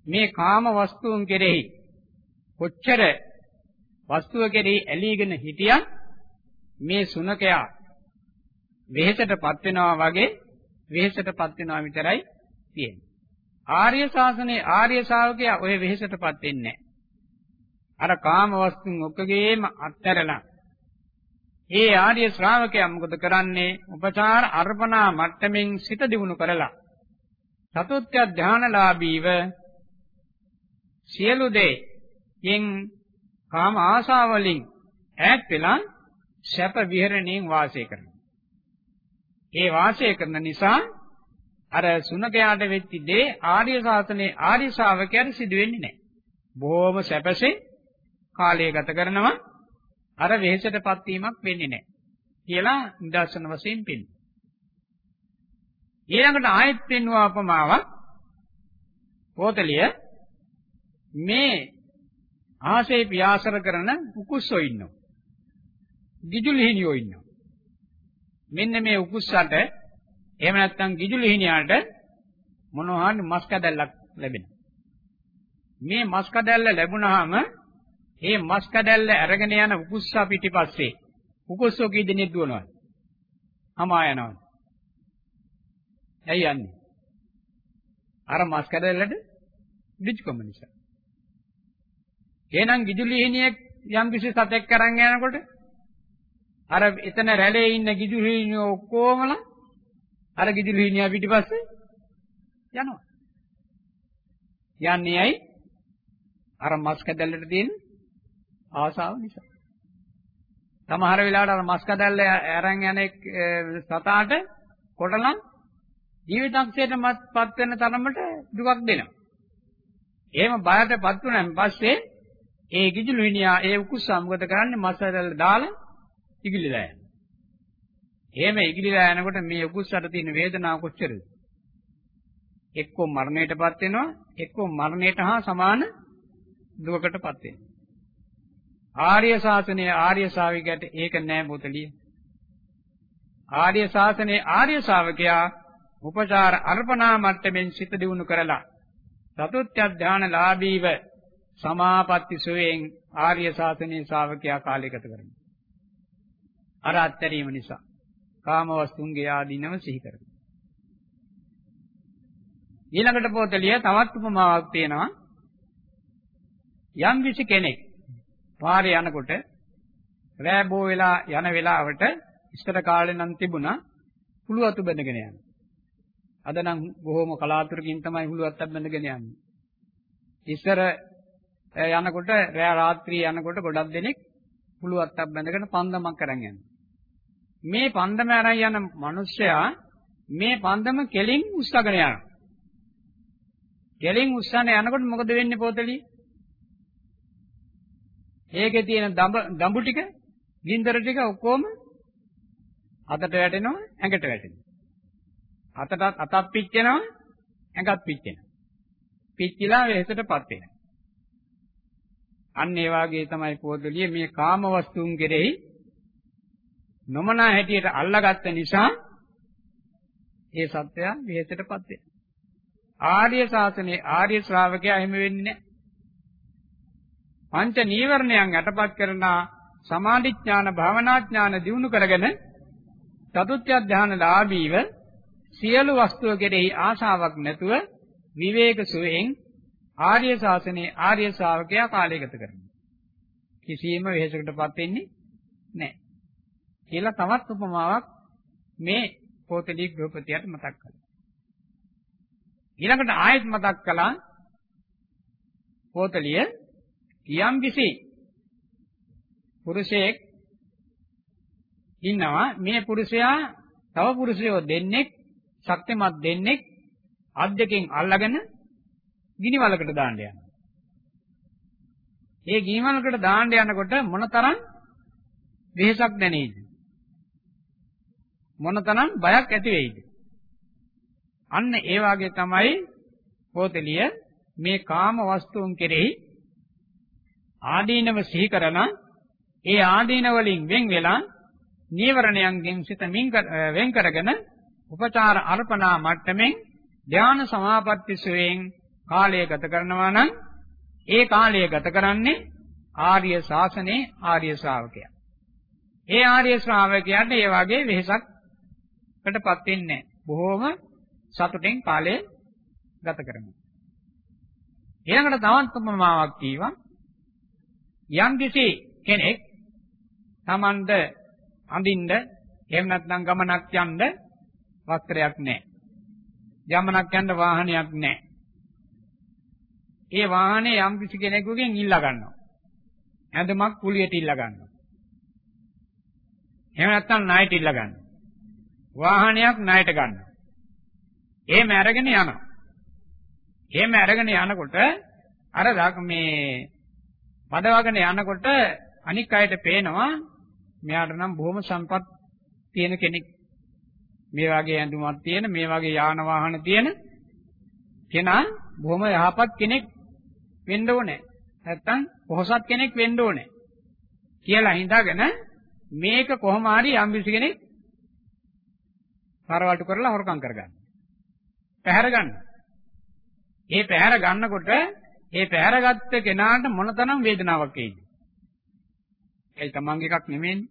මේ කාම වස්තුන් කෙරෙහි කොච්චර වස්තුව කෙරෙහි ඇලීගෙන හිටියත් මේ සුනකයා වෙහෙසටපත් වෙනවා වගේ වෙහෙසටපත් වෙනවා විතරයි තියෙන්නේ. ආර්ය ශාසනයේ ආර්ය ශාවකයා ඔය වෙහෙසටපත් වෙන්නේ අර කාම වස්තුන් ඔක්කොගේම අත්හැරලා ඒ ආර්ය ශ්‍රාවකයා මොකද කරන්නේ? උපචාර අර්පණා මට්ටමින් සිත දිනු කරලා චතුත්ථ ධානලාභීව සියලු දෙයින් කාම ආශාවලින් ඈත් වෙලා සැප විහරණයෙන් වාසය කරනවා. ඒ වාසය කරන නිසා අර සුනකයාට වෙච්ච දේ ආර්ය ශාසනයේ ආර්ය ශ්‍රාවකයන්ට සිදු වෙන්නේ නැහැ. බොහොම සැපසේ කාලය ගත කරනවා අර වෙහෙසටපත් වීමක් වෙන්නේ නැහැ. කියලා නිදර්ශන වශයෙන් පෙන්නනවා. ඊළඟට ආයෙත් පෙන්වුවා අපමාවක් පොතලිය මේ ආසේ පියාසර කරන උකුස්සෝ ඉන්නවා. ගිජුලිහිනියෝ ඉන්නවා. මෙන්න මේ උකුස්සට එහෙම නැත්නම් ගිජුලිහිනියාට මොනවා හරි මස් කැදල්ලක් ලැබෙනවා. මේ මස් කැදල්ල ලැබුණාම මේ මස් කැදල්ල අරගෙන යන උකුස්සා පිටිපස්සේ උකුස්සෝ කී දෙනෙක් දුවනවා. අමා යනවා. ඇයි යන්නේ? අර මස් කැදල්ලට ඍජුකම නිසා. එහෙනම් ගිජුලිහිනියෙක් යම් කිසි සතෙක් කරන් යනකොට අර එතන රැළේ ඉන්න ගිජුලිහිනියෝ ඔක්කොමලා අර ගිජුලිහිනියා පිටිපස්සේ යනවා. යන්නේ ඇයි? අර මස් කැදල්ලට තියෙන ආසාව නිසා. සමහර වෙලාවට අර මස් කැදල්ල අරන් යන සතාට කොටලම් ජීවිතක්ෂයටමත්පත් වෙන තරමට දුකක් දෙනවා. එහෙම බයටපත් වුණාන් පස්සේ ඒ කිජුළු හිණියා ඒ උකුස්සා මොකද කරන්නේ මසරල දාලා ඉගිලිලා යනවා. එහෙම ඉගිලිලා යනකොට මේ උකුස්සට තියෙන වේදනාව කොච්චරද? එක්කෝ මරණයටපත් වෙනවා එක්කෝ මරණයට හා සමාන දුකකටපත් වෙනවා. ආර්ය ශාසනයේ ආර්ය ශාවිකයට ඒක නෑ පොතලිය. ආර්ය ශාසනයේ ආර්ය ශාවකයා උපචාර අර්පණා මට්ටමින් සිත දියුණු කරලා චතුත්ථ ධානලාභීව සමාපatti සුවයෙන් ආර්ය ශාසනයේ ශාවකයා කාලය ගත කරනවා. අර අත්තරීම නිසා කාම වස්තුන්ගේ ආදීනව සිහි කරගන්න. ඊළඟට පොතලිය තවත් උපමාවක් තියෙනවා. යම් කිසි කෙනෙක් පාරේ යනකොට රෑ බෝ වෙලා යන වෙලාවට ඉස්සර කාලේ නම් තිබුණා හුළු අතු බැඳගෙන යන. අද නම් බොහොම කලාතුරකින් තමයි හුළු අතක් බැඳගෙන යන්නේ. ඉස්සර යනකොට රෑ රාත්‍රියේ යනකොට ගොඩක් දෙනෙක් හුළු අතක් බැඳගෙන පන්දමක් අරන් යනවා. මේ පන්දම අරන් යන මිනිස්සයා මේ පන්දම කෙලින් උස්සගෙන යනවා. කෙලින් උස්සන යනකොට මොකද වෙන්නේ පොතලිය? ඒකේ තියෙන දඹු ටික, ගින්දර ටික ඔක්කොම අතට වැටෙනවා, ඇඟට වැටෙනවා. අතටත් අතක් පිච්චෙනවා, ඇඟත් පිච්චෙනවා. පිච්චිලා වෙහෙසටපත් වෙනවා. අන්න ඒ වාගේ තමයි පොතලිය මේ කාම වස්තුන් කෙරෙහි නොමනා හැටියට අල්ලාගත්ත නිසා ඒ සත්‍යය වෙහෙසටපත් වෙනවා. ආර්ය ශාසනයේ ආර්ය ශ්‍රාවකයා එහෙම වෙන්නේ නැහැ. පංච නීවරණයන් යටපත් කරන සමාධි ඥාන භාවනා ඥාන දිනු කරගෙන චතුත්ථ ධානය ලාභීව සියලු වස්තුව කෙරෙහි ආශාවක් නැතුව විවේක සුවයෙන් ආර්ය ශාසනයේ ආර්ය ශ්‍රාවකයා කාලය ගත කරනවා. කිසියම් වෙහෙසකටපත් වෙන්නේ නැහැ. කියලා තවත් උපමාවක් මේ පොතේ ගෘහපතියට මතක් කළා. ඊළඟට ආයෙත් මතක් කළා පොතලිය යම් කිසි පුරුෂයෙක් ඉන්නවා මේ පුරුෂයා තව පුරුෂයෝ දෙන්නෙක් ශක්තිමත් දෙන්නෙක් අත් දෙකෙන් අල්ලගෙන ගිනි වලකට දාන්න යනවා. ඒ ගිනි වලකට දාන්න යනකොට මොනතරම් වෙහසක් දැනෙයිද? මොනතරම් බයක් ඇති වෙයිද? අන්න ඒ වාගේ තමයි පොතලිය මේ කාම වස්තුන් කෙරෙහි ආදීනව සිහි කරන ඒ ආදීන වලින් වෙන් වෙලා නීවරණයන්ගෙන් සිත වෙන් කරගෙන උපචාර අර්පණා මට්ටමින් ධාන සමාපatti සුවයෙන් කාලය ගත කරනවා නම් ඒ කාලය ගත කරන්නේ ආර්ය ශාසනයේ ආර්ය ශ්‍රාවකයා. ඒ ආර්ය ශ්‍රාවකයාට ඒ වගේ වෙහසක්කටපත් වෙන්නේ බොහෝම සතුටෙන් කාලය ගත කරනවා. ඊළඟට තවත් උපමාවක් කියවා යම්කිසි කෙනෙක් Tamand අඳින්න එහෙම නැත්නම් ගමනක් යන්න වස්ත්‍රයක් නැහැ. ගමනක් යන්න වාහනයක් නැහැ. ඒ වාහනේ යම්කිසි කෙනෙකුගෙන් ඉල්ලා ගන්නවා. ඇඳුමක් කුලියට ඉල්ලා ගන්නවා. එහෙම නැත්නම් ණයට ඉල්ලා ගන්නවා. වාහනයක් ණයට ගන්නවා. එහෙම අරගෙන යනවා. එහෙම අරගෙන යනකොට අර මේ පදවගෙන යනකොට අනික් අයට පේනවා මෙයාට නම් බොහොම සම්පත් තියෙන කෙනෙක්. මේ වගේ ඇඳුමක් තියෙන, මේ වගේ යාන වාහන තියෙන කෙනා බොහොම යහපත් කෙනෙක් වෙන්න ඕනේ. නැත්තම් පොහොසත් කෙනෙක් වෙන්න ඕනේ. කියලා හිතාගෙන මේක කොහොම හරි යම්කිසි කෙනෙක් කරවටු කරලා හොරකම් කරගන්න. පැහැර ගන්න. ඒ පැහැර ගන්නකොට ඒ පැහැරගත්ත කෙනාට මොනතරම් වේදනාවක් එයිද? ඒ තමන්ගේ එකක් නෙමෙයිනේ.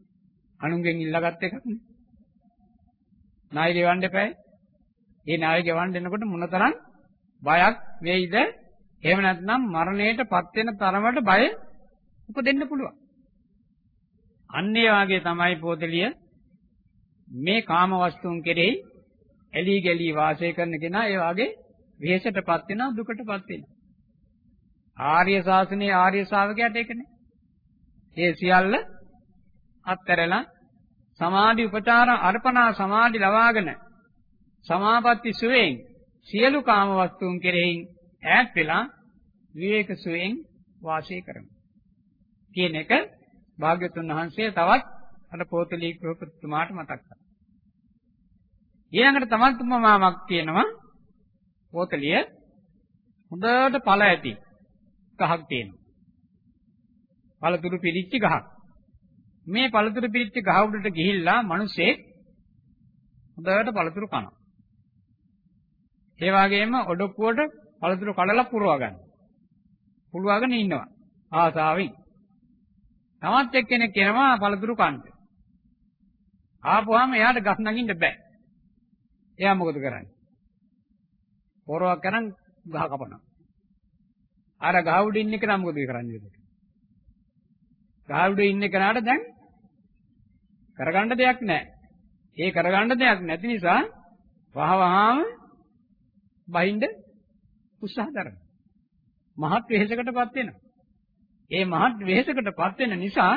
අනුන්ගෙන් ඉල්ලගත්ත එකක් නේ. ණය ගෙවන්න එපා. ඒ ණය ගෙවන්න එනකොට මොනතරම් බයක් වෙයිද? එහෙම නැත්නම් මරණයටපත් වෙන තරමට බය උපදින්න පුළුවන්. අන්න ඒ වාගේ තමයි පොතලිය මේ කාම වස්තුන් කෙරෙහි ඇලී ගලී වාසය කරන කෙනා ඒ වාගේ වෙහෙසටපත් වෙනවා දුකටපත් වෙනවා. ආර්ය ශාසනයේ ආර්ය ශ්‍රාවකයාට ඒක නෑ. ඒ සියල්ල අත්හැරලා සමාධි උපචාර අර්පණා සමාධි ලවාගෙන සමාපatti සුවේන් සියලු කාම වස්තුන් කෙරෙහි ඈත් වෙලා විවේක සුවයෙන් වාසය කරනවා. කියන එක භාග්‍යතුන් වහන්සේ තවත් අර පොතලී ගෘහපතිතුමාට මතක් කළා. ඊළඟට තමන් තුමාමක් කියනවා පොතලිය හොඳට ඵල ඇති ගහක් තියෙනවා. පළතුරු පිළිච්ච ගහක්. මේ පළතුරු පිළිච්ච ගහ උඩට ගිහිල්ලා මිනිස්සේ හොඳට පළතුරු කනවා. ඒ වගේම ඔඩොක්කුවට පළතුරු කඩලා පුරවා ගන්න. පුරවාගෙන ඉන්නවා ආසාවෙන්. තවත් එක්කෙනෙක් කියනවා පළතුරු කන්න. ආපුවාම එයාට ගස් නගින්න බෑ. එයා මොකද කරන්නේ? පොරවක් කරන් ගහ කපනවා. අර ගහ උඩ ඉන්න එක නම් මොකද කරන්නේ? ගහ උඩ ඉන්න කෙනාට දැන් කරගන්න දෙයක් නැහැ. ඒ කරගන්න දෙයක් නැති නිසා වහවහාම බහින්ද උත්සාහ කරනවා. මහත් වෙහෙසකටපත් වෙනවා. ඒ මහත් වෙහෙසකටපත් වෙන නිසා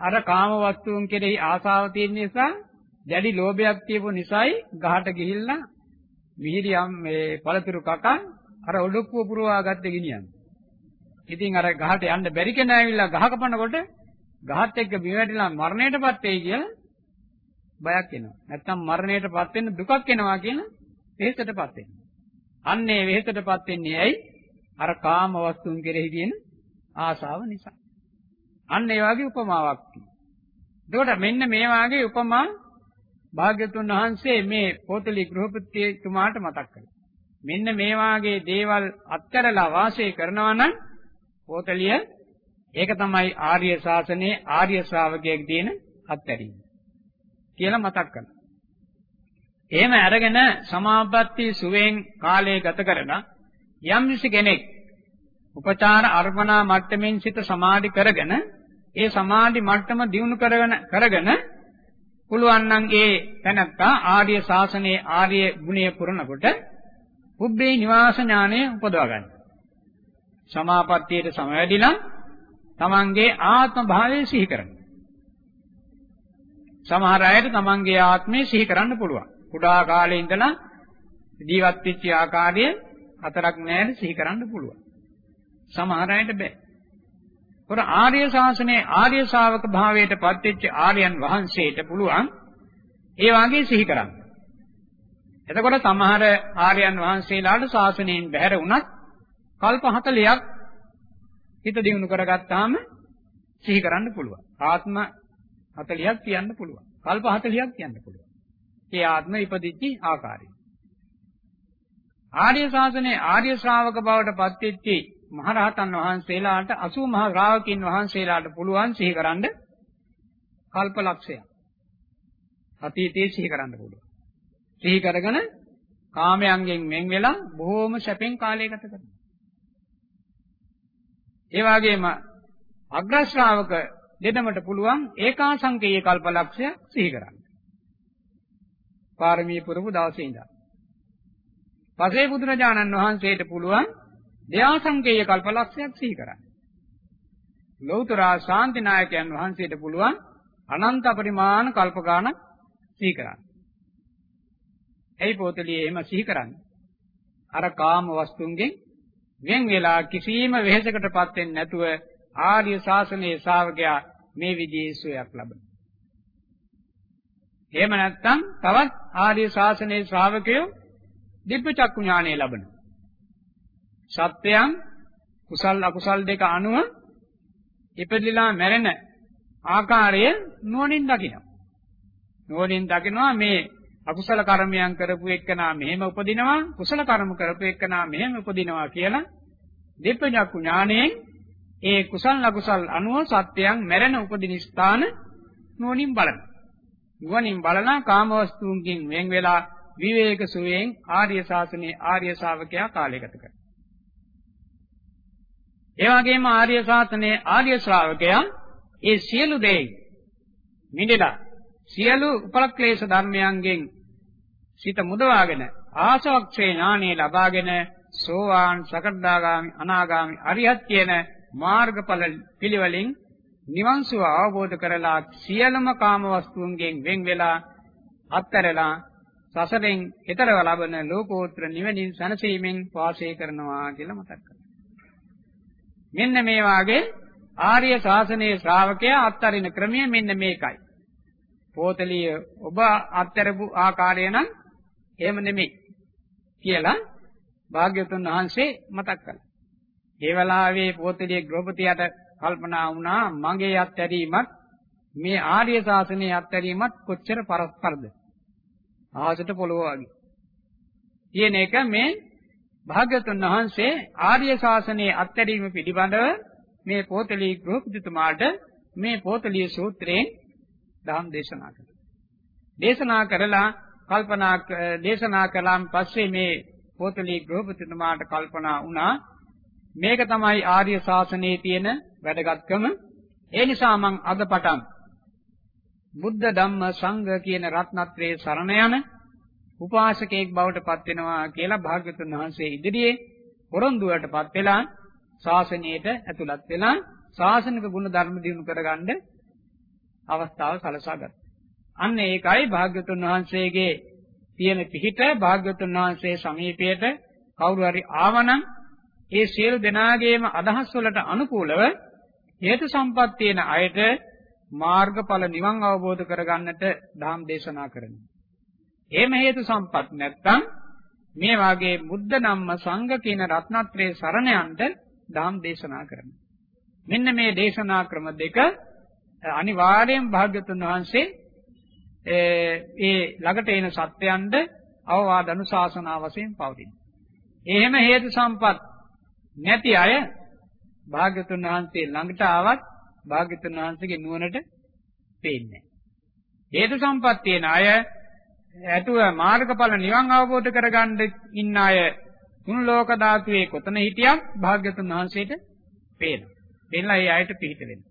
අර කාම වස්තුන් කෙරෙහි ආසාව තියෙන නිසා දැඩි ලෝභයක් තියපු නිසායි ගහට ගිහිල්ලා මිහිරියම් මේ පළතුරු කකන් අර ඔඩොක්කුව පුරවා ගත්තේ ගිනියන්නේ. ඉතින් අර ගහට යන්න බැරි කෙනා ඇවිල්ලා ගහ කපනකොට ගහත් එක්ක බිම වැටිලා මරණයටපත් වෙයි කියලා බයක් එනවා. නැත්තම් මරණයටපත් වෙන්න දුකක් එනවා කියන වෙහෙසටපත් වෙනවා. අන්නේ වෙහෙසටපත් වෙන්නේ ඇයි? අර කාම වස්තුන් කෙරෙහි තියෙන ආශාව නිසා. අන්න ඒ වගේ උපමාවක් තියෙනවා. එතකොට මෙන්න මේ වාගේ උපමා භාග්‍යතුන් වහන්සේ මේ පොතලි ගෘහපතිතුමාට මතක් කළා. මෙන්න මේ වාගේ දේවල් අත්කරලා වාසය කරනවා නම් පොතලිය ඒක තමයි ආර්ය ශාසනයේ ආර්ය ශ්‍රාවකයෙක් දින අත්හැරීම කියලා මතක් කරනවා. එහෙම අරගෙන සමාපatti සුවෙන් කාලය ගත කරලා යම් කෙනෙක් උපචාර අර්පණා මට්ටමින් සිත සමාධි කරගෙන ඒ සමාධි මට්ටම දියුණු කරගෙන කරගෙන පුළුවන් නම් ඒ තැනත්තා ආර්ය ශාසනයේ ආර්ය ගුණය පුරනකොට උබ්බේ නිවාස ඥානය උපදවා ගන්න. සමාපත්තියට සමවැදිලා තමන්ගේ ආත්ම භාවය සිහි කරනවා. සමහර අයට තමන්ගේ ආත්මය සිහි කරන්න පුළුවන්. කුඩා කාලේ ඉඳලා ජීවත් වෙච්ච ආකාරය හතරක් නැහැ සිහි කරන්න පුළුවන්. සමහර අයට බෑ. පොර ආර්ය ශාසනයේ ආර්ය ශාවක භාවයට පත්වෙච්ච ආර්යයන් වහන්සේට පුළුවන් ඒ වාගේ සිහි කරන්න. එතකොට සමහර ආර්යයන් වහන්සේලාට ශාසනයෙන් බැහැර වුණත් කල්ප 40ක් හිත දිනු කරගත්තාම සිහි කරන්න පුළුවන්. ආත්ම 40ක් කියන්න පුළුවන්. කල්ප 40ක් කියන්න පුළුවන්. ඒ ආත්ම ඉපදිච්ච ආකාරය. ආර්ය ශාසනයේ ආර්ය ශ්‍රාවක බවට පත්වෙච්ච මහරහතන් වහන්සේලාට 80 මහ ශ්‍රාවකින් වහන්සේලාට පුළුවන් සිහි කරන්න කල්ප ලක්ෂයක්. අතීතයේ සිහි කරන්න පුළුවන්. සිහි කරගෙන කාමයන්ගෙන් වෙන් වෙලා බොහෝම සැපෙන් කාලය ගත කරනවා. ඒ වගේම අග්‍ර ශ්‍රාවක දෙදමට පුළුවන් ඒකාසංකේය කල්පලක්ෂය සිහි කරන්න. පාරමී පුරපු දවසේ ඉඳන්. පසේ බුදුරජාණන් වහන්සේට පුළුවන් දෙයාසංකේය කල්පලක්ෂයක් සිහි කරන්න. ලෞතර ශාන්තිනායකයන් වහන්සේට පුළුවන් අනන්ත පරිමාණ කල්ප ගානක් සිහි කරන්න. එයි පොතලියේ එහෙම සිහි කරන්න. අර කාම වස්තුන්ගෙන් වෙන් වෙලා කිසිම වෙහෙසකටපත් වෙන්නේ නැතුව ආර්ය ශාසනයේ ශ්‍රාවකයා මේ විදිහේ සුවයක් ලබනවා. එහෙම නැත්නම් තවත් ආර්ය ශාසනයේ ශ්‍රාවකයෝ දිබ්බ චක්කු ඥානය ලබනවා. සත්‍යයන් කුසල් අකුසල් දෙක අනුව ඉපදිලා මැරෙන ආකාරය නුවණින් දකිනවා. නුවණින් දකිනවා මේ අකුසල කර්මයන් කරපු එක්කනා මෙහෙම උපදිනවා කුසල කර්ම කරපු එක්කනා මෙහෙම උපදිනවා කියලා දෙප්පඥක්ඛු ඥාණයෙන් ඒ කුසල් අකුසල් අනුව සත්‍යයන් මැරෙන උපදින ස්ථාන නුවණින් බලනවා. නුවණින් බලනා කාමවස්තුන්ගෙන් වෙන් වෙලා විවේක සුවයෙන් ආර්ය ශාසනයේ ආර්ය ශාවකයා කාලය ගත කරනවා. ඒ වගේම ආර්ය ශාසනයේ ආර්ය ශ්‍රාවකයා ඒ සියලු දේ මිදලා සියලු උපක්ලේශ ධර්මයන්ගෙන් සිත මුදවාගෙන ආසවක්ෂේ ඥානෙ ලබාගෙන සෝවාන් සකටදාගාමි අනාගාමි අරිහත් කියන මාර්ගඵල පිළිවෙලින් නිවන් සුව අවබෝධ කරලා සියලුම කාම වස්තුන්ගෙන් වෙන් වෙලා අත්හැරලා සසරෙන් ඈතරව ලබන ලෝකෝත්තර නිවනින් සැනසීමෙන් වාසය කරනවා කියලා මතක් කරගන්න. මෙන්න මේ වාගේ ආර්ය ශාසනයේ ශ්‍රාවකයා අත්තරින ක්‍රමය මෙන්න මේකයි. පෝතලිය ඔබ අත්තරපු ආකාරය නම් එහෙම නෙමෙයි කියලා භාග්‍යවතුන් වහන්සේ මතක් කළා. ඒ වෙලාවේ පෝතලිය ගෘහපතියට කල්පනා වුණා මගේ අත්හැරීමත් මේ ආර්ය ශාසනයේ අත්හැරීමත් කොච්චර පරස්පරද? ආහසට පොළොව වගේ. කියන එක මේ භාග්‍යවතුන් වහන්සේ ආර්ය ශාසනයේ අත්හැරීම පිළිබඳව මේ පෝතලී ගෘහපතිතුමාට මේ පෝතලී සූත්‍රයෙන් ධම් දේශනා කළා. දේශනා කරලා කල්පනා දේශනා කළාන් පස්සේ මේ පෝතලී ගෘහපතිතුමාට කල්පනා වුණා මේක තමයි ආර්ය ශාසනයේ තියෙන වැදගත්කම. ඒ නිසා මං අද පටන් බුද්ධ ධම්ම සංඝ කියන රත්නත්‍රයේ සරණ යන උපාසකයෙක් බවට පත් වෙනවා කියලා භාග්‍යතුන් වහන්සේ ඉදිරියේ පොරොන්දුවටපත් වෙලා ශාසනයට ඇතුළත් වෙලා ශාසනික ගුණ ධර්ම දිනු කරගන්න අවස්ථාව සලසා ගත්තා. අන්න ඒකයි භාග්‍යතුන් වහන්සේගේ තියෙන පිහිට භාග්‍යතුන් වහන්සේ සමීපයට කවුරු හරි ආවනම් ඒ සියලු දෙනාගේම අදහස් වලට අනුකූලව හේතු සම්පත් තියෙන අයට මාර්ගඵල නිවන් අවබෝධ කරගන්නට ධම් දේශනා කරනවා. එහෙම හේතු සම්පත් නැත්නම් මේ වාගේ බුද්ධ ධම්ම සංඝ කියන රත්නත්‍රයේ සරණ යන්න ධම් දේශනා කරනවා. මෙන්න මේ දේශනා ක්‍රම දෙක අනිවාර්යෙන් භාග්‍යතුන් වහන්සේ ඒ ළඟට එන සත්‍යයන්ද අවවාද අනුශාසනා වශයෙන් පවතින. එහෙම හේතු සම්පත් නැති අය භාග්‍යතුන් වහන්සේ ළඟට ආවත් භාග්‍යතුන් වහන්සේගේ නුවණට පේන්නේ හේතු සම්පත් තියෙන අය ඇතුව මාර්ගඵල නිවන් අවබෝධ කරගන්න ඉන්න අය තුන් ලෝක ධාතුවේ කොතන හිටියත් භාග්‍යතුන් වහන්සේට පේනවා. පේනලා ඒ අයට පිහිට වෙනවා.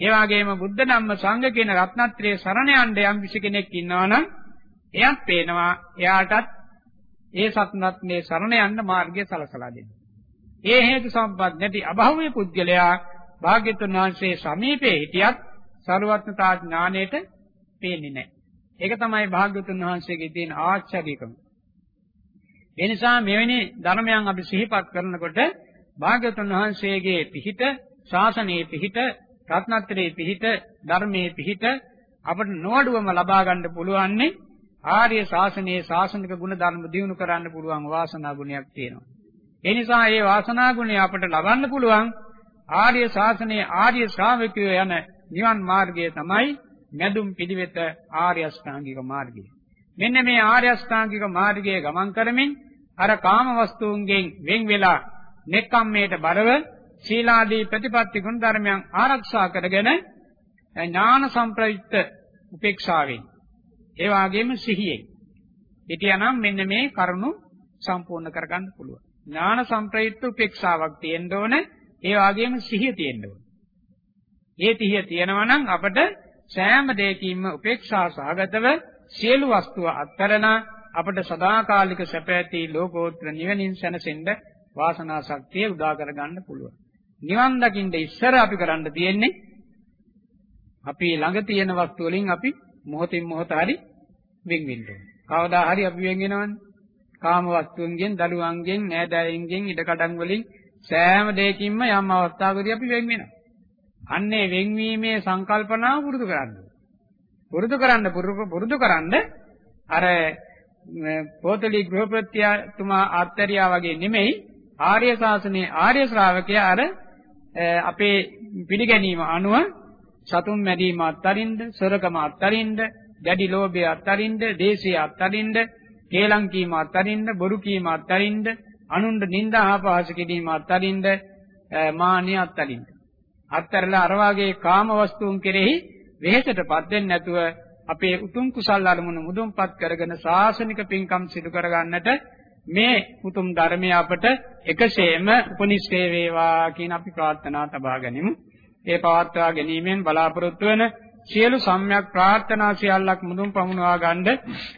ඒ වගේම බුද්ධ ධම්ම සංඝ කියන රත්නත්‍රයේ සරණ යන්න යම් කිසි කෙනෙක් ඉන්නවා නම් එයත් පේනවා එයාටත් ඒ සත්නත්මේ සරණ යන්න මාර්ගය සලසලා දෙනවා. ඒ හේතු සම්පත් නැති අභෞවිය පුද්ගලයා භාග්‍යතුන් වහන්සේ සමීපේ හිටියත් ਸਰවඥතා ඥාණයට පේන්නේ නැහැ. ඒක තමයි භාග්‍යතුන් වහන්සේගේ තියෙන ආශ්චර්යකම. ඒ නිසා මෙවැනි ධර්මයන් අපි සිහිපත් කරනකොට භාග්‍යතුන් වහන්සේගේ පිහිට, ශාසනයේ පිහිට, රත්නත්‍රයේ පිහිට, ධර්මයේ පිහිට අපට නොඅඩුවම ලබා ගන්න පුළුවන්නේ ආර්ය ශාසනයේ ශාසනික ගුණ ධර්ම දියුණු කරන්න පුළුවන් වාසනා ගුණයක් තියෙනවා. ඒ නිසා මේ වාසනා ගුණය අපට ලබන්න පුළුවන් ආර්ය ශාසනයේ ආර්ය ශ්‍රාවකයෝ යන නිවන් මාර්ගය තමයි මැදුම් පිළිවෙත ආර්ය අෂ්ටාංගික මාර්ගය. මෙන්න මේ ආර්ය අෂ්ටාංගික මාර්ගයේ ගමන් කරමින් අර කාම වස්තුන්ගෙන් වෙන් වෙලා නෙක්ඛම්මයට බරව සීලාදී ප්‍රතිපත්ති ගුණ ධර්මයන් ආරක්ෂා කරගෙන ඥාන සම්ප්‍රයුක්ත උපේක්ෂාවෙන් ඒ වගේම සිහියෙන් හිටියානම් මෙන්න මේ කරුණු සම්පූර්ණ කරගන්න පුළුවන්. ඥාන සම්ප්‍රයුක්ත උපේක්ෂාවක් තියෙන්න ඕන. ඒ වගේම සිහිය තියෙන්න ඕන. ඒ තිහිය තියෙනවා නම් අපට සෑම දෙයකින්ම උපේක්ෂා සහගතව සියලු වස්තුව අත්හැරන අපට සදාකාලික සැප ඇති ලෝකෝත්තර නිවනින් සැනසෙන්න වාසනා ශක්තිය උදා කරගන්න පුළුවන්. නිවන් දකින්න ඉස්සර අපි කරන්න තියෙන්නේ අපි ළඟ තියෙන වස්තු වලින් අපි මොහොතින් මොහොත හරි වෙන් වෙන්න ඕනේ. කවදා හරි අපි වෙන් වෙනවනේ. කාම වස්තුන්ගෙන්, දරුවන්ගෙන්, නෑදෑයන්ගෙන්, ඉඩකඩම් වලින් සෑම දෙයකින්ම යම් අවස්ථාවකදී අපි වෙන් වෙනවා. අන්නේ වෙන්වීමේ සංකල්පනාව පුරුදු කරන්න. පුරුදු කරන්න පුරුදු කරන්න අර පොතලි ගෘහපතිතුමා ආත්‍තරියා වගේ නෙමෙයි ආර්ය ශාසනයේ ආර්ය ශ්‍රාවකයා අර අපේ පිළිගැනීම අනුව සතුන් මැදීම අත්තරින්ද, සොරකම අත්තරින්ද, දැඩි ලෝභය අත්තරින්ද, දේශය අත්තරින්ද, කේලම් කීම අත්තරින්ද, බොරු කීම අත්තරින්ද, අනුන්ට නිନ୍ଦා ආපහාස කිරීම අත්තරින්ද, මාන්‍ය අත්තරින්ද. අත්තරලා අර වාගේ කාම වස්තුන් කෙරෙහි වෙහෙසටපත් වෙන්නේ නැතුව අපේ උතුම් කුසල් අරමුණු මුදුන්පත් කරගෙන සාසනික පින්කම් සිදු කරගන්නට මේ උතුම් ධර්මය අපට එකසේම උපනිශ්‍රේ වේවා කියන අපි ප්‍රාර්ථනා තබා ගනිමු. ඒ පවත්වා ගැනීමෙන් බලාපොරොත්තු වන සියලු සම්‍යක් ප්‍රාර්ථනා සියල්ලක් මුදුන් පමුණවා ගන්න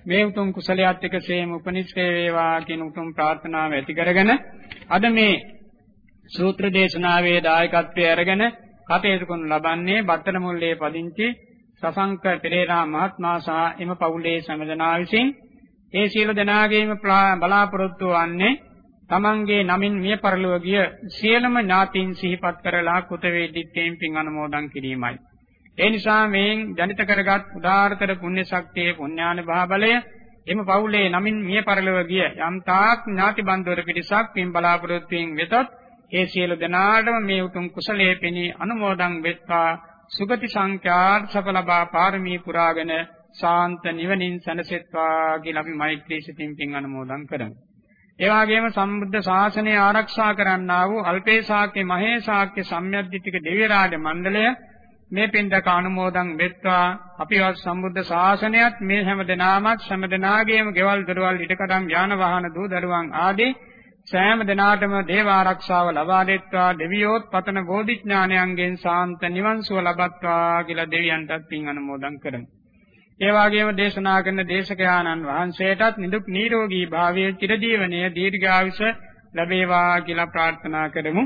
මේ උතුම් කුසලයට එකසේම උපනිශ්‍රේ වේවා කියන උතුම් ප්‍රාර්ථනාව ඇති කරගෙන අද මේ සූත්‍ර දේශනාවේ දායකත්වයේ අරගෙන කටයුතු කරනු ලබන්නේ බත්තර මුල්ලේ පදිංචි සසංක පෙරේරා මහත්මයා සහ එම පවුලේ සමදනා විසින් ඒ සියලු දෙනාගේම බලාපොරොත්තු වන්නේ තමන්ගේ නමින් මිය පරලොව ගිය සියලුම ඥාතීන් සිහිපත් කරලා කුතවේදිත්වයෙන් පින් අනුමෝදන් කිරීමයි. ඒ නිසා මේන් ජනිත කරගත් උදාාරතර පුණ්‍ය ශක්තියේ පුණ්‍යානුභව බලය එම පවුලේ නමින් මිය පරලොව ගිය යම් තාක් ඥාති බන්ධවර පිරිසක් පින් බලාපොරොත්තුෙන් වෙතත් ඒ සියලු දෙනාටම මේ උතුම් කුසලයේ පෙනී අනුමෝදන් වෙත්වා සුගති සංඛ්‍යාත සප ලබා පාරමී පුරාගෙන ශාන්ත නිවනින් සැනසෙත්වා කියලා අපි මෛත්‍රී සිතින් පින් අනුමෝදන් කරමු. ඒ වගේම සම්බුද්ධ ශාසනය ආරක්ෂා කරන්නා වූ අල්පේශාක්‍ය මහේශාක්‍ය සම්්‍යද්දිතික දෙවිය රාජ මණ්ඩලය මේ පින්දක අනුමෝදන් වෙත්වා අපිවත් සම්බුද්ධ ශාසනයත් මේ හැම දිනාමත් හැම දිනාගේම ගෙවල් දොරවල් ඉඩකඩම් යාන වාහන දූ දරුවන් ආදී සෑම දිනාටම දේව ආරක්ෂාව ලබා දෙත්වා දෙවියෝත් පතන බෝධිඥානයන්ගෙන් සාන්ත නිවන් සුව ලබත්වා කියලා දෙවියන්ටත් පින් අනුමෝදන් කරමු. ඒ වගේම දේශනා කරන දේශකයාණන් වහන්සේටත් නිදුක් නිරෝගී භාවයේ චිරජීවනයේ දීර්ඝායුෂ ලැබේවා කියලා ප්‍රාර්ථනා කරමු.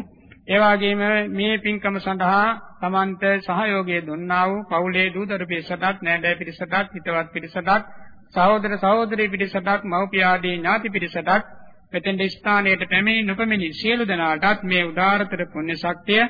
ඒ වගේම මේ පින්කම සඳහා තමන්ට සහයෝගය දුන්නා වූ පවුලේ දූදරු පිරිසටත් නෑදෑ පිරිසටත් හිතවත් පිරිසටත් සහෝදර සහෝදරී පිරිසටත් මව්පිය ආදී ඥාති පිරිසටත් මෙතෙන් ස්ථානයට පැමිණි නොපැමිණි සියලු දෙනාටත් මේ උදාාරතර පුණ්‍ය ශක්තිය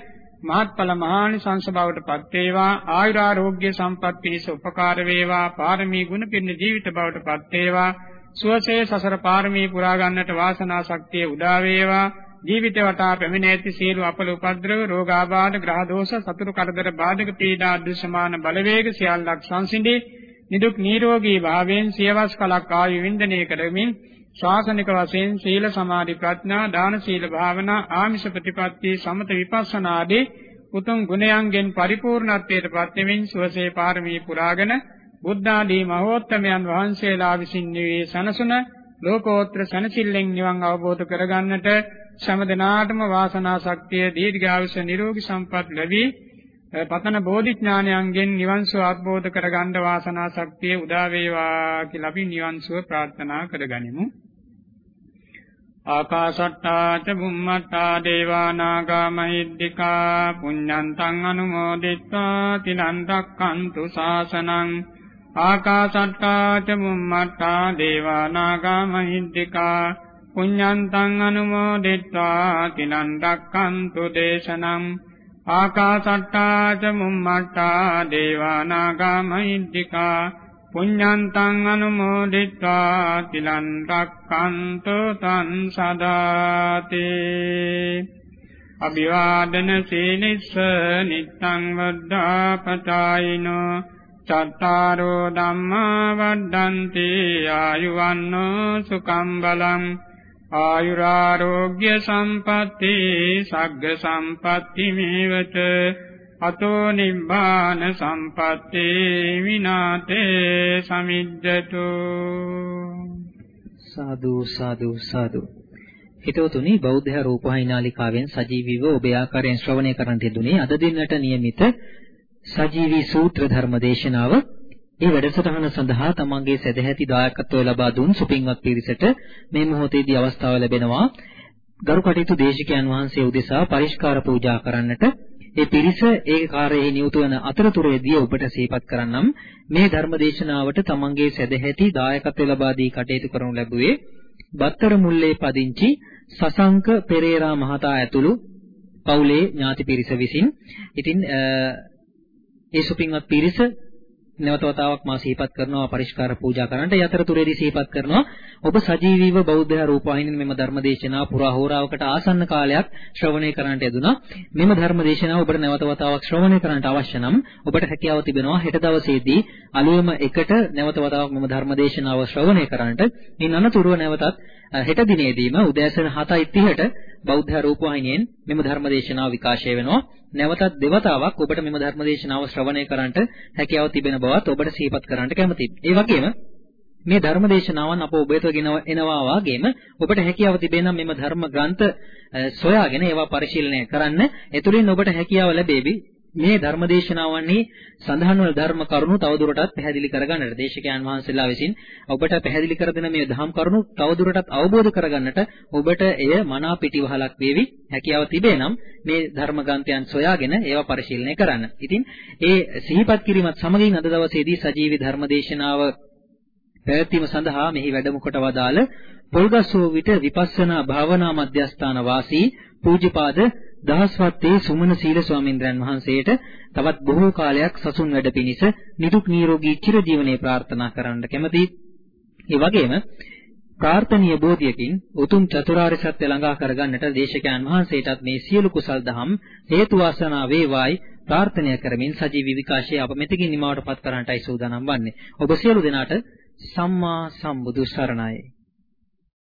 මහත්ඵල මහානිසංස බවට පත් වේවා ආයුරාෝග්‍ය සම්පත් පිණිස උපකාර වේවා පාරමී ගුණ පිරින ජීවිත බවට පත් වේවා සුවසේ සසර පාරමී පුරා ගන්නට වාසනා ශක්තිය උදා වේවා. ජීවිත වටා පැමිණ ඇති සියලු අපල උපද්‍රව රෝගාබාධ ග්‍රහ දෝෂ සතුරු කරදර බාධක පීඩා අදෘශ්‍යමාන බලවේග සියල්ලක් සංසිඳී. නිදුක් නිරෝගී භාවයෙන් සියවස් කලක් ආයු වින්දනය කරමින් ශාසනික වශයෙන් සීල සමාධි ප්‍රඥා දාන සීල භාවනා ආමිෂ ප්‍රතිපත්ති සමත විපස්සනා ආදී උතුම් ගුණයන්ගෙන් පරිපූර්ණත්වයට පත්වෙමින් සුවසේ පාරමී පුරාගෙන බුද්ධ ආදී මහෝත්තමයන් වහන්සේලා විසින් නිවේ සනසුන ලෝකෝත්තර සනසිල්ලෙන් නිවන් අවබෝධ කරගන්නට සමදනාටම වාසනා ශක්තිය දීර්ඝායුෂ නිරෝගී සම්පත් ලැබී පතන බෝධිඥානයන්ගෙන් නිවන් සුව අවබෝධ කරගන්න වාසනා ශක්තිය උදා වේවා කියලා අපි නිවන් සුව ප්‍රාර්ථනා කරගනිමු. ආකාශට්ටා ච බුම්මට්ටා දේවා නාග මහිද්దికා පුඤ්ඤන්තං අනුමෝදිත්වා තිලන්තක්කන්තු ශාසනං ආකාශට්ටා ච බුම්මට්ටා දේවා නාග මහිද්దికා පුඤ්ඤන්තං අනුමෝදිත්වා තිලං රක්ඛන්තු දේශනම් ආකාසට්ටා ච මුම්මට්ටා දේවා නාග මහිද්దికා පුඤ්ඤන්තං අනුමෝදිත්වා තිලං රක්ඛන්තු තං සදාති අභිවාදන සීලිස්ස නිත්තං වද්දා පචායිනෝ චත්තාරෝ ධම්මා වද්දන්ති ආයුවන්නෝ සුකම් බලං ආයුරාෝග්‍ය සම්පatti සග්ග සම්පatti මේවත අතෝ නිබ්බාන සම්පatti විනාතේ සමිද්දතු සාදු සාදු සාදු හිතවතුනි බෞද්ධ රූපවාහිනාලිකාවෙන් සජීවීව ඔබ ආකාරයෙන් ශ්‍රවණය කරන්න යෙදුනේ අද දිනට નિયમિત සජීවී සූත්‍ර ධර්ම දේශනාව මේ වැඩසටහන සඳහා තමන්ගේ සදැහැති දායකත්වය ලබා දුන් සුපින්වත් පිරිසට මේ මොහොතේදී අවස්ථාව ලැබෙනවා. ගරු කටයුතු දේශකයන් වහන්සේ උදෙසා පරිස්කාර පූජා කරන්නට ඒ පිරිස ඒ කාර්යයේ නියුතු වන අතරතුරේදී ඔබට සිහිපත් කරන්නම්. මේ ධර්ම දේශනාවට තමන්ගේ සදැහැති දායකත්වය ලබා දී කටයුතු කරනු ලැබුවේ බත්තර මුල්ලේ පදිංචි සසංක පෙරේරා මහතා ඇතුළු පවුලේ ඥාති පිරිස විසින්. ඉතින් ඒ සුපින්වත් පිරිස නැවත වතාවක් මා සිහිපත් කරනවා පරිස්කාර පූජා කරන්නට. යතරතුරේදී සිහිපත් කරනවා ඔබ සජීවීව බෞද්ධ රූපවාහිනියෙන් මෙම ධර්මදේශනාව පුරා හෝරාවකට ආසන්න කාලයක් ශ්‍රවණය කරන්නට යෙදුනා. මෙම ධර්මදේශනාව ඔබට නැවත වතාවක් ශ්‍රවණය කරන්නට අවශ්‍ය නම් ඔබට හැකියාව තිබෙනවා හෙට දවසේදී අලුයම එකට නැවත වතාවක් මෙම ධර්මදේශනාව ශ්‍රවණය කරන්නට. ඉන් අනතුරුව නැවතත් හෙට දිනේදීම උදෑසන 7:30ට බෞද්ධ රූපවාහිනියෙන් මෙම ධර්මදේශනාව විකාශය වෙනවා. නැවතත් දෙවතාවක් ඔබට මෙම ධර්මදේශනාව ශ්‍රවණය කරන්නට හැකියාව තිබෙන බවත් ඔබට සිහිපත් කරන්නට කැමතියි. ඒ වගේම මේ ධර්මදේශනාවන් අප ඔබ වෙතගෙන එනවා වාගේම ඔබට හැකියාව තිබෙනම් මෙම ධර්ම ග්‍රන්ථ සොයාගෙන ඒවා පරිශීලනය කරන්න. එතුලින් ඔබට හැකියාව ලැබෙවි මේ ධර්මදේශනාවන්හි සඳහන් වන ධර්ම කරුණු තවදුරටත් පැහැදිලි කරගන්නට දේශකයන් වහන්සේලා විසින් ඔබට පැහැදිලි කර දෙන මේ ධම් කරුණු තවදුරටත් අවබෝධ කරගන්නට ඔබට එය මනා පිටිවහලක් වේවි හැකියාව තිබේ නම් මේ ධර්ම ග්‍රන්ථයන් සොයාගෙන ඒවා පරිශීලනය කරන්න. ඉතින් ඒ සිහිපත් කිරීමත් සමගින් අද දවසේදී සජීවී ධර්මදේශනාව පැවැත්වීම සඳහා මෙහි වැඩම කොට වදාළ පොල්ගස්සෝ විට විපස්සනා භාවනා මධ්‍යස්ථාන වාසී පූජ්‍යපාද දහස්වත්තේ සුමන සීල ස්වාමින්ද්‍රයන් වහන්සේට තවත් බොහෝ කාලයක් සසුන් වැඩ පිණිස නිදුක් නිරෝගී චිරජීවනයේ ප්‍රාර්ථනා කරන්න කැමැතියි. ඒ වගේම ප්‍රාර්ථනීය බෝධියකින් උතුම් චතුරාර්ය සත්‍ය ළඟා කරගන්නට දේශකයන් වහන්සේටත් මේ සියලු කුසල් දහම් හේතු වාසනා වේවායි ප්‍රාර්ථනා කරමින් සජීවී විකාශය අප මෙතකින් නිමවටපත් කරන්නටයි සූදානම් වන්නේ. ඔබ සියලු දෙනාට සම්මා සම්බුදු සරණයි.